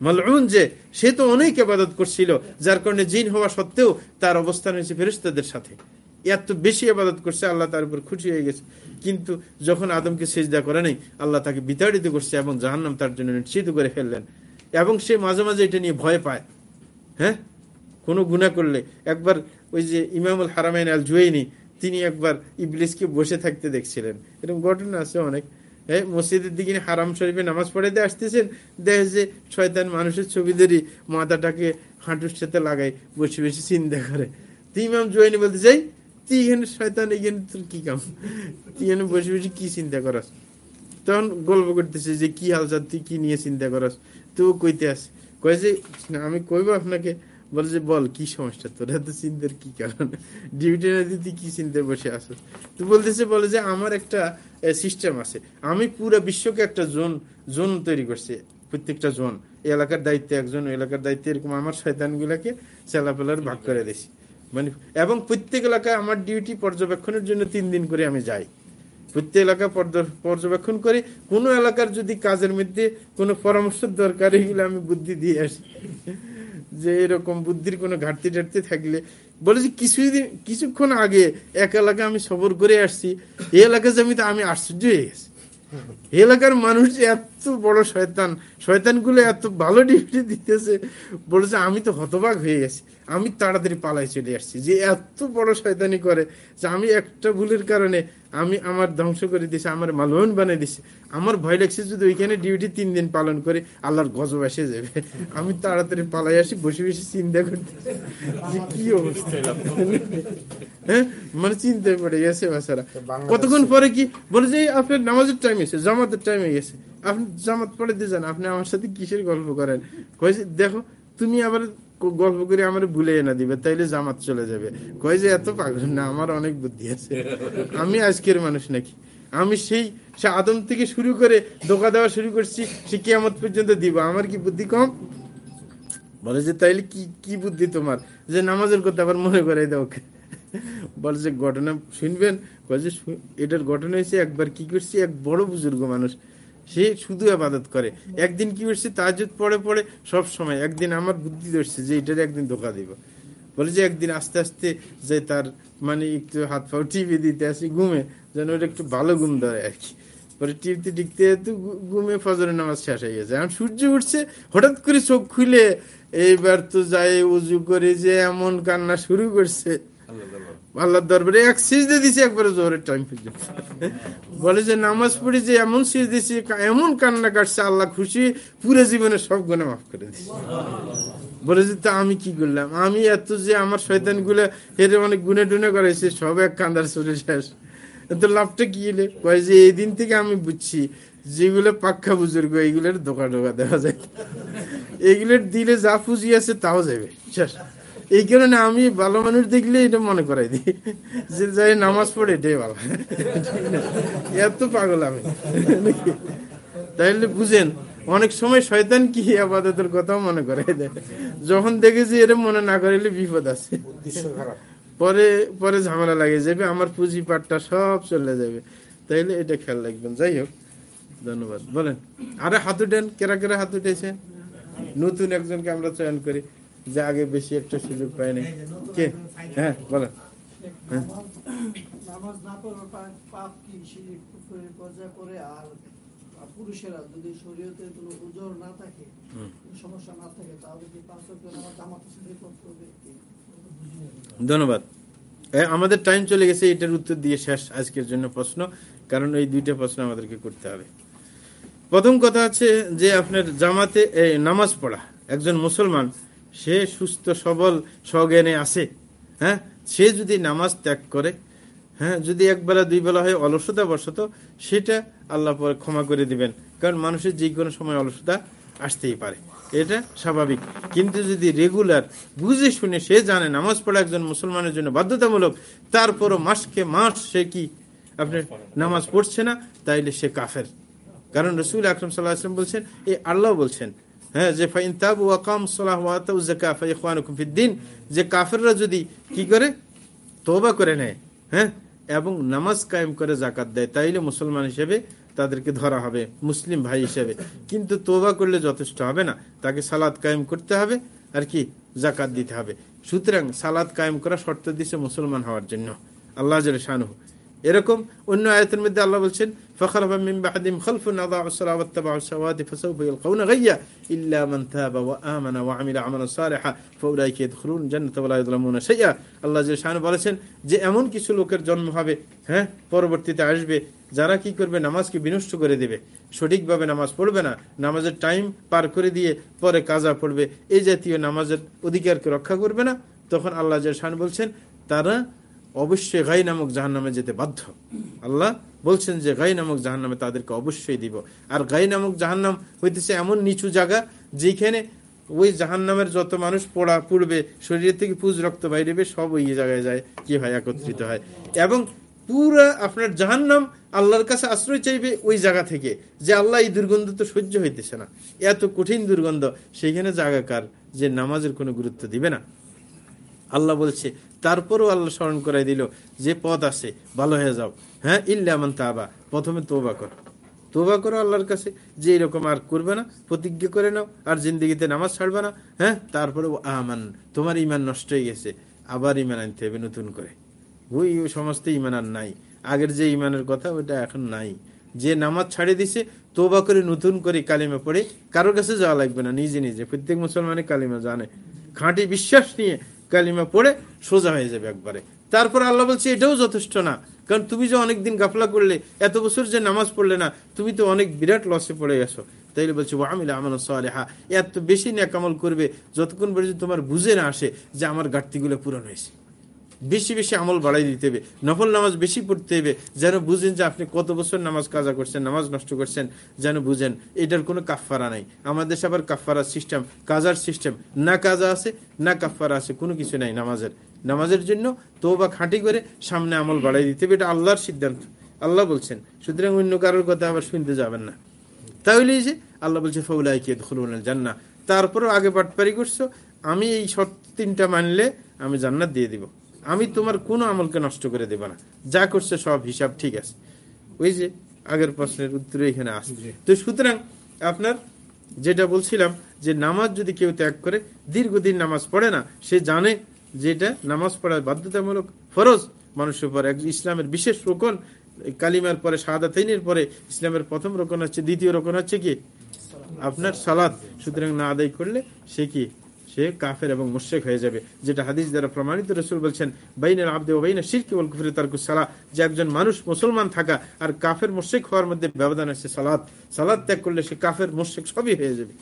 মালউন যে, সে তো অনেক আবাদত করছিল, যার কারণে জিন হওয়া সত্ত্বেও তার অবস্থান হয়েছে ফেরিস্তাদের সাথে। এত বেশি আবাদত করছে, আল্লাহ তার উপর খুশি হয়ে গেছে। কিন্তু যখন আদমকে সেজদা করে নেই, আল্লাহ তাকে বিতাড়িত করছে এবং জাহান্নাম তার জন্য নিশ্চিত করে ফেললেন। এবং সে মাঝে মাঝে এটা নিয়ে ভয় পায়। হ্যাঁ? কোনো গুণা করলে। একবার ওই যে ইমামুল হারামাইন আল জুয়েনি তিনি একবার ইবলিসকে বসে থাকতে দেখছিলেন। এরকম ঘটনা আছে অনেক। হ্যাঁ মসজিদের দিকে হারাম শরীফে নামাজ পড়াইতে আসতেছেন, দেখে যে শয়তান মানুষের ছবি ধরি মাথাটাকে হাঁটুর সাথে লাগাই বসে বসে চিন্তা করে। ইমাম জুয়াইনি বলতে চাই তুই এখানে শয়তান এখানে তোর কি কাম? তুই এখানে বসে বসে কি চিন্তা করাস? তখন গল্প করতেছে যে, কি হালচাল তুই কি নিয়ে চিন্তা করাস? তো কইতে আস কয়ে আমি কইব আপনাকে, বলে যে, বল, কি সমস্যা? তোর এত চিন্তার কি কারণ? ডিউটি না তুই কি চিন্তায় বসে আসো তো বলতেছে, বলে যে, আমার একটা সিস্টেম আছে। আমি পুরো বিশ্বকে একটা জোন জোন তৈরি করছি, প্রত্যেকটা জোন। এলাকার দায়িত্বে একজন এলাকার দায়িত্বে এরকম আমার শয়তান গুলাকে চেলাপেলার ভাগ করে দিছি। মানে এবং প্রত্যেক এলাকায় আমার ডিউটি পর্যবেক্ষণের জন্য তিন দিন করে আমি যাই। প্রত্যেক এলাকা পর্যবেক্ষণ করে। কোনো এলাকার যদি কাজের মধ্যে কোনো পরামর্শের দরকার এগুলো আমি বুদ্ধি দিয়ে আসি। যে এরকম বুদ্ধির কোনো ঘাটতি টাটতি থাকলে। বলে যে কিছুদিন, কিছুক্ষণ আগে এক এলাকা আমি সবর করে আসছি। এই এলাকা জমিতে আমি আশ্চর্য হয়ে গেছি। এলাকার মানুষ যে এত বড় শয়তান শয়তানগুলো এত ভালো ডিউটি দিতেছে, বলেছে, আমি তো হতবাক হয়ে গেছি। আমি তাড়াতাড়ি পালায় চলে আসছি। যে এত বড় শয়তানি করে যে আমি একটা ভুলের কারণে আমি আমার ধ্বংস করে দিছে আমার মালয়ন বানিয়ে দিছে। আমার ভয় লাগছে যদি ওইখানে ডিউটি তিন দিন পালন করে আল্লাহর গজব এসে যাবে। আমি তাড়াতাড়ি পালাই আসি বসে বসে চিন্তা করতে যে কি অবস্থা? হ্যাঁ? মানে চিন্তায় পড়ে গেছে বাসারা কতক্ষণ পরে কি বলে যে আপনার নামাজের টাইম এসে জামাতের টাইম গেছে। আপনি জামাত পড়ে দিয়ে যান আপনি আমার সাথে কিসের গল্প করেন? দেখো তুমি আবার গল্প করে, আমার ভুলে এনে দিবে, তাইলে জামাত চলে যাবে। কয় যে, এত পাগল না, আমার অনেক বুদ্ধি আছে। আমি আজকের মানুষ নাকি? আমি সেই, সে আদম থেকে শুরু করে ধোকা দেওয়া শুরু করছি, সে কেয়ামত পর্যন্ত দিব। আমার কি বুদ্ধি কম? বলে যে, তাইলে কি কি বুদ্ধি তোমার? যে, নামাজের কথা আবার মনে করাই দাও বলে যে, ঘটনা শুনবেন? এটার ঘটনা হয়েছে একবার কি করছি? এক বড় বুজুর্গ মানুষ। সে শুধু আবাদত করে। একদিন কি করছে তাজুদ পড়ে পড়ে সব সময়। একদিন আমার বুদ্ধি ধরছে যে এটার একদিন ধোকা দিব। বলে যে একদিন আস্তে আস্তে যে তার মানে একটু হাত পাও টিভি দিতে আসি ঘুমে, যেন ওটা একটু ভালো ঘুম ধরে আর কি। পরে টিপতে টিপতে ঘুমে ফজরের নামাজ শেষ হয়ে গেছে। এখন সূর্য উঠছে, হঠাৎ করে চোখ খুলে এইবার তো যায় উজু করে যে এমন কান্না শুরু করছে। আল্লাহর দরবারে এক সিজদে দিছে, একবারে জোহরের টাইম পর্যন্ত বলে যে নামাজ পড়ে যে এমন সিজ দিছি, এমন কান্না কাটছে, আল্লাহ খুশি, পুরো জীবনে সব গুণে মাফ করে দিছে। বলে যে, তা আমি কি করলাম? আমি এত যে আমার শয়তানগুলো হেরে অনেক গুনে টুনে করেছে সব এক কান্দার চলে শেষ তো লাভটা কি এলে কয় যে, এই দিন থেকে আমি বুঝছি, যেগুলো পাক্কা বুজুর্গ, এইগুলোর দোকা ঢোকা দেওয়া যায়। এগুলোর দিলে যা পুঁজি আছে তাও যাবে। শেষ এই কারণে আমি ভালো মানুষ দেখলে এটা মনে করাই দিই। যে যাই নামাজ পড়ে, এটাই ভালো। এত পাগল আমি। তাইলে বুঝেন, অনেক সময় শয়তান কি আপাততের কথাও মনে করাই দেয়। যখন দেখেছি এর মনে না করিলে বিপদ আছে। পরে পরে ঝামেলা লাগে যাবে, আমার পুঁজি পাটটা সব চলে যাবে। তাইলে এটা খেয়াল রাখবেন। যাই হোক, ধন্যবাদ। বলেন, আরে হাত উঠেন, কেরা কেরা হাত নতুন একজনকে আমরা চয়ন করি। যে আগে বেশি একটা সুযোগ পাই নাই কে? হ্যাঁ বলেন। হ্যাঁ। পুরুষেরা যদি কোনো উজোর না থাকে সমস্যা না থাকে তাহলে কি পাঁচ? ধন্যবাদ। আমাদের টাইম চলে গেছে এটার উত্তর দিয়ে শেষ আজকের জন্য প্রশ্ন কারণ এই দুইটা প্রশ্ন আমাদেরকে করতে হবে। প্রথম কথা হচ্ছে যে আপনার জামাতে নামাজ পড়া একজন মুসলমান সে সুস্থ, সবল, স্বজ্ঞানে আছে। হ্যাঁ? সে যদি নামাজ ত্যাগ করে হ্যাঁ যদি একবেলা দুই বেলা হয় অলসতা বশত, সেটা আল্লাহ পরে ক্ষমা করে দিবেন। কারণ মানুষের যে কোনো সময় অলসতা আসতেই পারে। এটা স্বাভাবিক। কিন্তু যদি রেগুলার, বুঝে শুনে সে জানে নামাজ পড়া একজন মুসলমানের জন্য বাধ্যতামূলক, তারপরও মাসকে মাস সে কি আপনার নামাজ পড়ছে না, তাইলে সে কাফের। কারণ রসুল আকরম সাল্লাহ আসলাম বলছেন এই আল্লাহ বলছেন হ্যাঁ যে ফাইন তাবু কাফেররা যদি কি করে? তওবা করে নেয় হ্যাঁ? এবং নামাজ কায়েম করে জাকাত দেয়, তাইলে মুসলমান হিসেবে তাদেরকে ধরা হবে, মুসলিম ভাই হিসেবে। কিন্তু তোবা করলে যথেষ্ট হবে না, তাকে সালাদ কায়েম করতে হবে, আর কি? জাকাত দিতে হবে। সুতরাং সালাদ কায়েম করা শর্ত দিছে মুসলমান হওয়ার জন্য। আল্লাহ শাহু এরকম অন্য আয়তের মধ্যে আল্লাহ বলছেন ফখরফা মিন বাদিম খলফুন আদাউ সালাওয়াত ইল্লা মান তাবা ওয়া আমানা ওয়া আমিলা আমালান আল্লাহ যে শান বলেছেন যে এমন কিছু লোকের জন্ম হবে হ্যাঁ পরবর্তীতে আসবে, যারা কি করবে, নামাজকে বিনষ্ট করে দেবে, সঠিকভাবে নামাজ পড়বে না, নামাজের টাইম পার করে দিয়ে পরে কাজা পড়বে, এই জাতীয় নামাজের অধিকারকে রক্ষা করবে না। তখন আল্লাহ যে শান বলছেন, তারা অবশ্যই গাই নামক জাহান নামে যেতে বাধ্য। আল্লাহ বলছেন যে গাই নামক জাহান নামে তাদেরকে অবশ্যই দিব। আর গাই নামক জাহান নাম হইতেছে এমন নিচু জায়গা যেখানে ওই জাহান নামের যত মানুষ পড়া পড়বে শরীর থেকে পুজ রক্ত বাইরেবে, সব ওই জায়গায় যায়, কি হয়, একত্রিত হয়। এবং পুরা আপনার জাহান নাম আল্লাহর কাছে আশ্রয় চাইবে ওই জায়গা থেকে, যে আল্লাহ এই দুর্গন্ধ তো সহ্য হইতেছে না। এত কঠিন দুর্গন্ধ, সেইখানে জায়গাকার যে নামাজের কোনো গুরুত্ব দিবে না। আল্লাহ বলছে তারপরও আল্লাহ স্মরণ করাই দিল, যে পথ আছে, ভালো হয়ে যাও। হ্যাঁ ইল্লামান তাবা, প্রথমে তোবা কর। তোবা করো আল্লাহর কাছে, যে এরকম আর করবে না, প্রতিজ্ঞা করে নাও, আর জিন্দিগিতে নামাজ ছাড়বে না হ্যাঁ তারপরে আমান, তোমার ইমান নষ্ট হয়ে গেছে, আবার ইমান আনতে হবে নতুন করে। ওই সমস্ত ইমান আর নাই। আগের যে ইমানের কথা ওটা এখন নাই। যে নামাজ ছাড়ে দিছে তোবা করে নতুন করে কালিমা পড়ে, কারোর কাছে যাওয়া লাগবে না, নিজে নিজে, প্রত্যেক মুসলমানের কালিমা জানে। খাঁটি বিশ্বাস নিয়ে কালিমা পড়ে সোজা হয়ে যাবে একবারে। তারপর আল্লাহ বলছে, এটাও যথেষ্ট না। কারণ তুমি যে অনেকদিন গাফলা করলে, এত বছর যে নামাজ পড়লে না, তুমি তো অনেক বিরাট লসে পড়ে গেছো। তাইলে বলছে আমিলা আমল সালেহা। এত বেশি ন্যাকামল করবে, যতক্ষণ পর্যন্ত তোমার বুঝে না আসে যে আমার ঘাটতিগুলো পূরণ হয়েছে। বেশি বেশি আমল বাড়াই দিতে হবে, নফল নামাজ বেশি পড়তে হবে, যেন বুঝেন যে আপনি কত বছর নামাজ কাজা করছেন, নামাজ নষ্ট করছেন, যেন বুঝেন এটার কোনো কাফারা নাই। আমাদের দেশে আবার কাফারার সিস্টেম কাজার সিস্টেম না কাজা আছে, না কাফারা আছে, কোনো কিছু নাই নামাজের। নামাজের জন্য তো বা খাঁটি করে সামনে আমল বাড়াই দিতে হবে, এটা আল্লাহর সিদ্ধান্ত। আল্লাহ বলছেন, সুতরাং অন্য কারোর কথা আবার শুনতে যাবেন না। তাহলে যে আল্লাহ বলছে ফৌলাইকে খুলুন জান্না তারপরও আগে পাটপারি করছ, আমি এই শর্ত তিনটা মানলে আমি জান্নাত দিয়ে দিব। আমি তোমার কোনো আমলকে নষ্ট করে দেব না। যা করছে সব হিসাব ঠিক আছে। ওই যে আগের প্রশ্নের উত্তর এখানে আসছে। তো সুতরাং আপনার যেটা বলছিলাম যে নামাজ যদি কেউ ত্যাগ করে দীর্ঘদিন নামাজ পড়ে না সে জানে যেটা নামাজ পড়া বাধ্যতামূলক ফরজ। মানুষের উপর এক ইসলামের বিশেষ রোকন কালিমার পরে শাহাদাতাইনের পরে ইসলামের প্রথম রোকন হচ্ছে দ্বিতীয় রোকন হচ্ছে কি? আপনার সালাদ সুতরাং না আদায় করলে সে কি সে কাফের এবং মুশেক হয়ে যাবে। যেটা হাদিস দ্বারা প্রমাণিত রসুল বলছেন বাইনের আব্দে ও বাইনা শিরকি বল কুফরি তারকু সালা যে একজন মানুষ মুসলমান থাকা আর কাফের মুশেক হওয়ার মধ্যে ব্যবধান আছে সালাদ সালাদ ত্যাগ করলে সে কাফের মুশেক সবই হয়ে যাবে।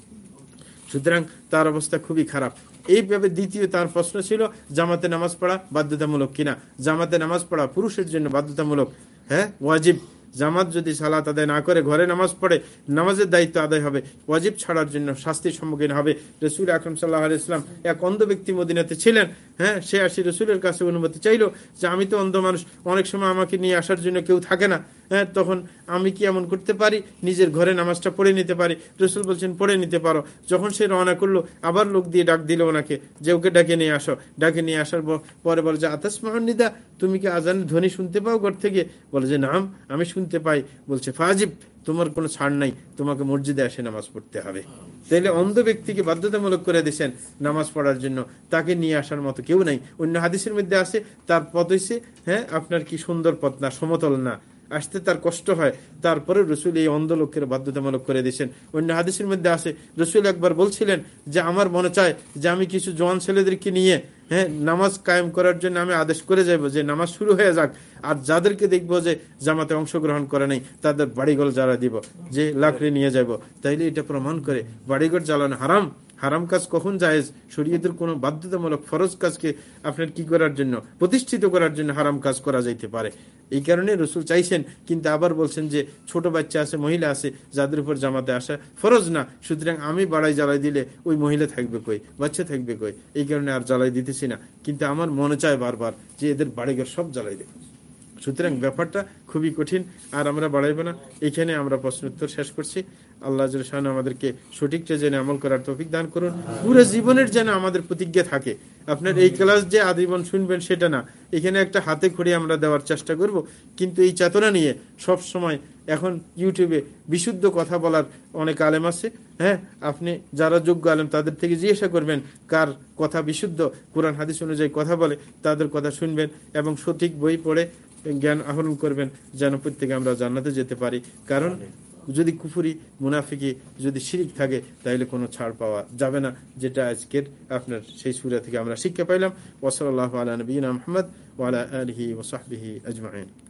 সুতরাং তার অবস্থা খুবই খারাপ। এইভাবে দ্বিতীয় তার প্রশ্ন ছিল, জামাতে নামাজ পড়া বাধ্যতামূলক কিনা? জামাতে নামাজ পড়া পুরুষের জন্য বাধ্যতামূলক হ্যাঁ? ওয়াজিব। জামাত যদি সালাত আদায় না করে ঘরে নামাজ পড়ে, নামাজের দায়িত্ব আদায় হবে, ওয়াজিব ছাড়ার জন্য শাস্তির সম্মুখীন হবে। রসুল আকরম সাল্লাহ ইসলাম এক অন্ধ ব্যক্তি মদিনাতে ছিলেন। হ্যাঁ সে আসি রসুলের কাছে অনুমতি চাইলো যে আমি তো অন্ধ মানুষ, অনেক সময় আমাকে নিয়ে আসার জন্য কেউ থাকে না। হ্যাঁ তখন আমি কি এমন করতে পারি? নিজের ঘরে নামাজটা পড়ে নিতে পারি। রসুল বলছেন, পড়ে নিতে পারো। যখন সে রওনা করল, আবার লোক দিয়ে ডাক দিল ওনাকে যে, ওকে ডাকে নিয়ে আসো। ডাকে নিয়ে আসার পরে বলে যে আতাস নিদা, তুমি কি আজানের ধ্বনি শুনতে পাও ঘর থেকে? বলে যে, নাম, আমি শুনতে পাই। বলছে, ফাজিব। তোমার কোনো ছাড় নাই, তোমাকে মসজিদে এসে নামাজ পড়তে হবে। তাইলে অন্ধ ব্যক্তিকে বাধ্যতামূলক করে দিয়েছেন নামাজ পড়ার জন্য। তাকে নিয়ে আসার মতো কেউ নাই। অন্য হাদিসের মধ্যে আছে, তার পথ হয়েছে হ্যাঁ আপনার কি সুন্দর পথ না, সমতল না। আসতে তার কষ্ট হয়। তারপরে রসুল এই অন্ধ লোকের বাধ্যতামূলক করে দিয়েছেন। অন্য হাদিসের মধ্যে আছে, রসুল একবার বলছিলেন যে, আমার মনে চায় যে, আমি কিছু জওয়ান ছেলেদেরকে নিয়ে হ্যাঁ নামাজ কায়েম করার জন্য আমি আদেশ করে যাব যে নামাজ শুরু হয়ে যাক, আর যাদেরকে দেখব যে জামাতে অংশগ্রহণ করে নাই, তাদের বাড়িঘর জ্বালা দিব, যে লাকড়ি নিয়ে যাব তাইলে এটা প্রমাণ করে, বাড়িঘর জ্বালানো হারাম। হারাম কাজ কখন যায় শরীয়তের কোনো বাধ্যতামূলক ফরজ কাজকে আপনার কি করার জন্য, প্রতিষ্ঠিত করার জন্য হারাম কাজ করা যাইতে পারে। এই কারণে রসুল চাইছেন, কিন্তু আবার বলছেন যে ছোট বাচ্চা আছে, মহিলা আছে, যাদের উপর জামাতে আসা ফরজ না। সুতরাং আমি বাড়াই জ্বালাই দিলে ওই মহিলা থাকবে কই? বাচ্চা থাকবে কই? এই কারণে আর জ্বালাই দিতেছি না। কিন্তু আমার মনে চায় বারবার যে এদের বাড়িঘর সব জ্বালাই দেবে। সুতরাং ব্যাপারটা খুবই কঠিন, আর আমরা বাড়াইব না। এখানে আমরা প্রশ্ন উত্তর শেষ করছি। আল্লাহ আমাদেরকে সঠিকটা যেন আমল করার তফিক দান করুন। পুরো জীবনের যেন আমাদের প্রতিজ্ঞা থাকে। আপনার এই ক্লাস যে আজীবন শুনবেন সেটা না। এখানে একটা হাতে খড়ি আমরা দেওয়ার চেষ্টা করব। কিন্তু এই চেতনা নিয়ে সব সময় এখন ইউটিউবে বিশুদ্ধ কথা বলার অনেক আলেম আছে। হ্যাঁ আপনি যারা যোগ্য আলেম তাদের থেকে জিজ্ঞাসা করবেন কার কথা বিশুদ্ধ, কোরআন, হাদিস অনুযায়ী কথা বলে, তাদের কথা শুনবেন এবং সঠিক বই পড়ে জ্ঞান আহরণ করবেন যেন প্রত্যেকে আমরা জান্নাতে যেতে পারি। কারণ যদি কুফুরি, মুনাফিকি যদি শিরিক থাকে তাহলে কোনো ছাড় পাওয়া যাবে না, যেটা আজকের আপনার সেই সুরা থেকে আমরা শিক্ষা পাইলাম। ওসল আল্লাহ আলা নবীন আহমদ ওয়ালা আলহি ওসাহবিহি আজমাইন।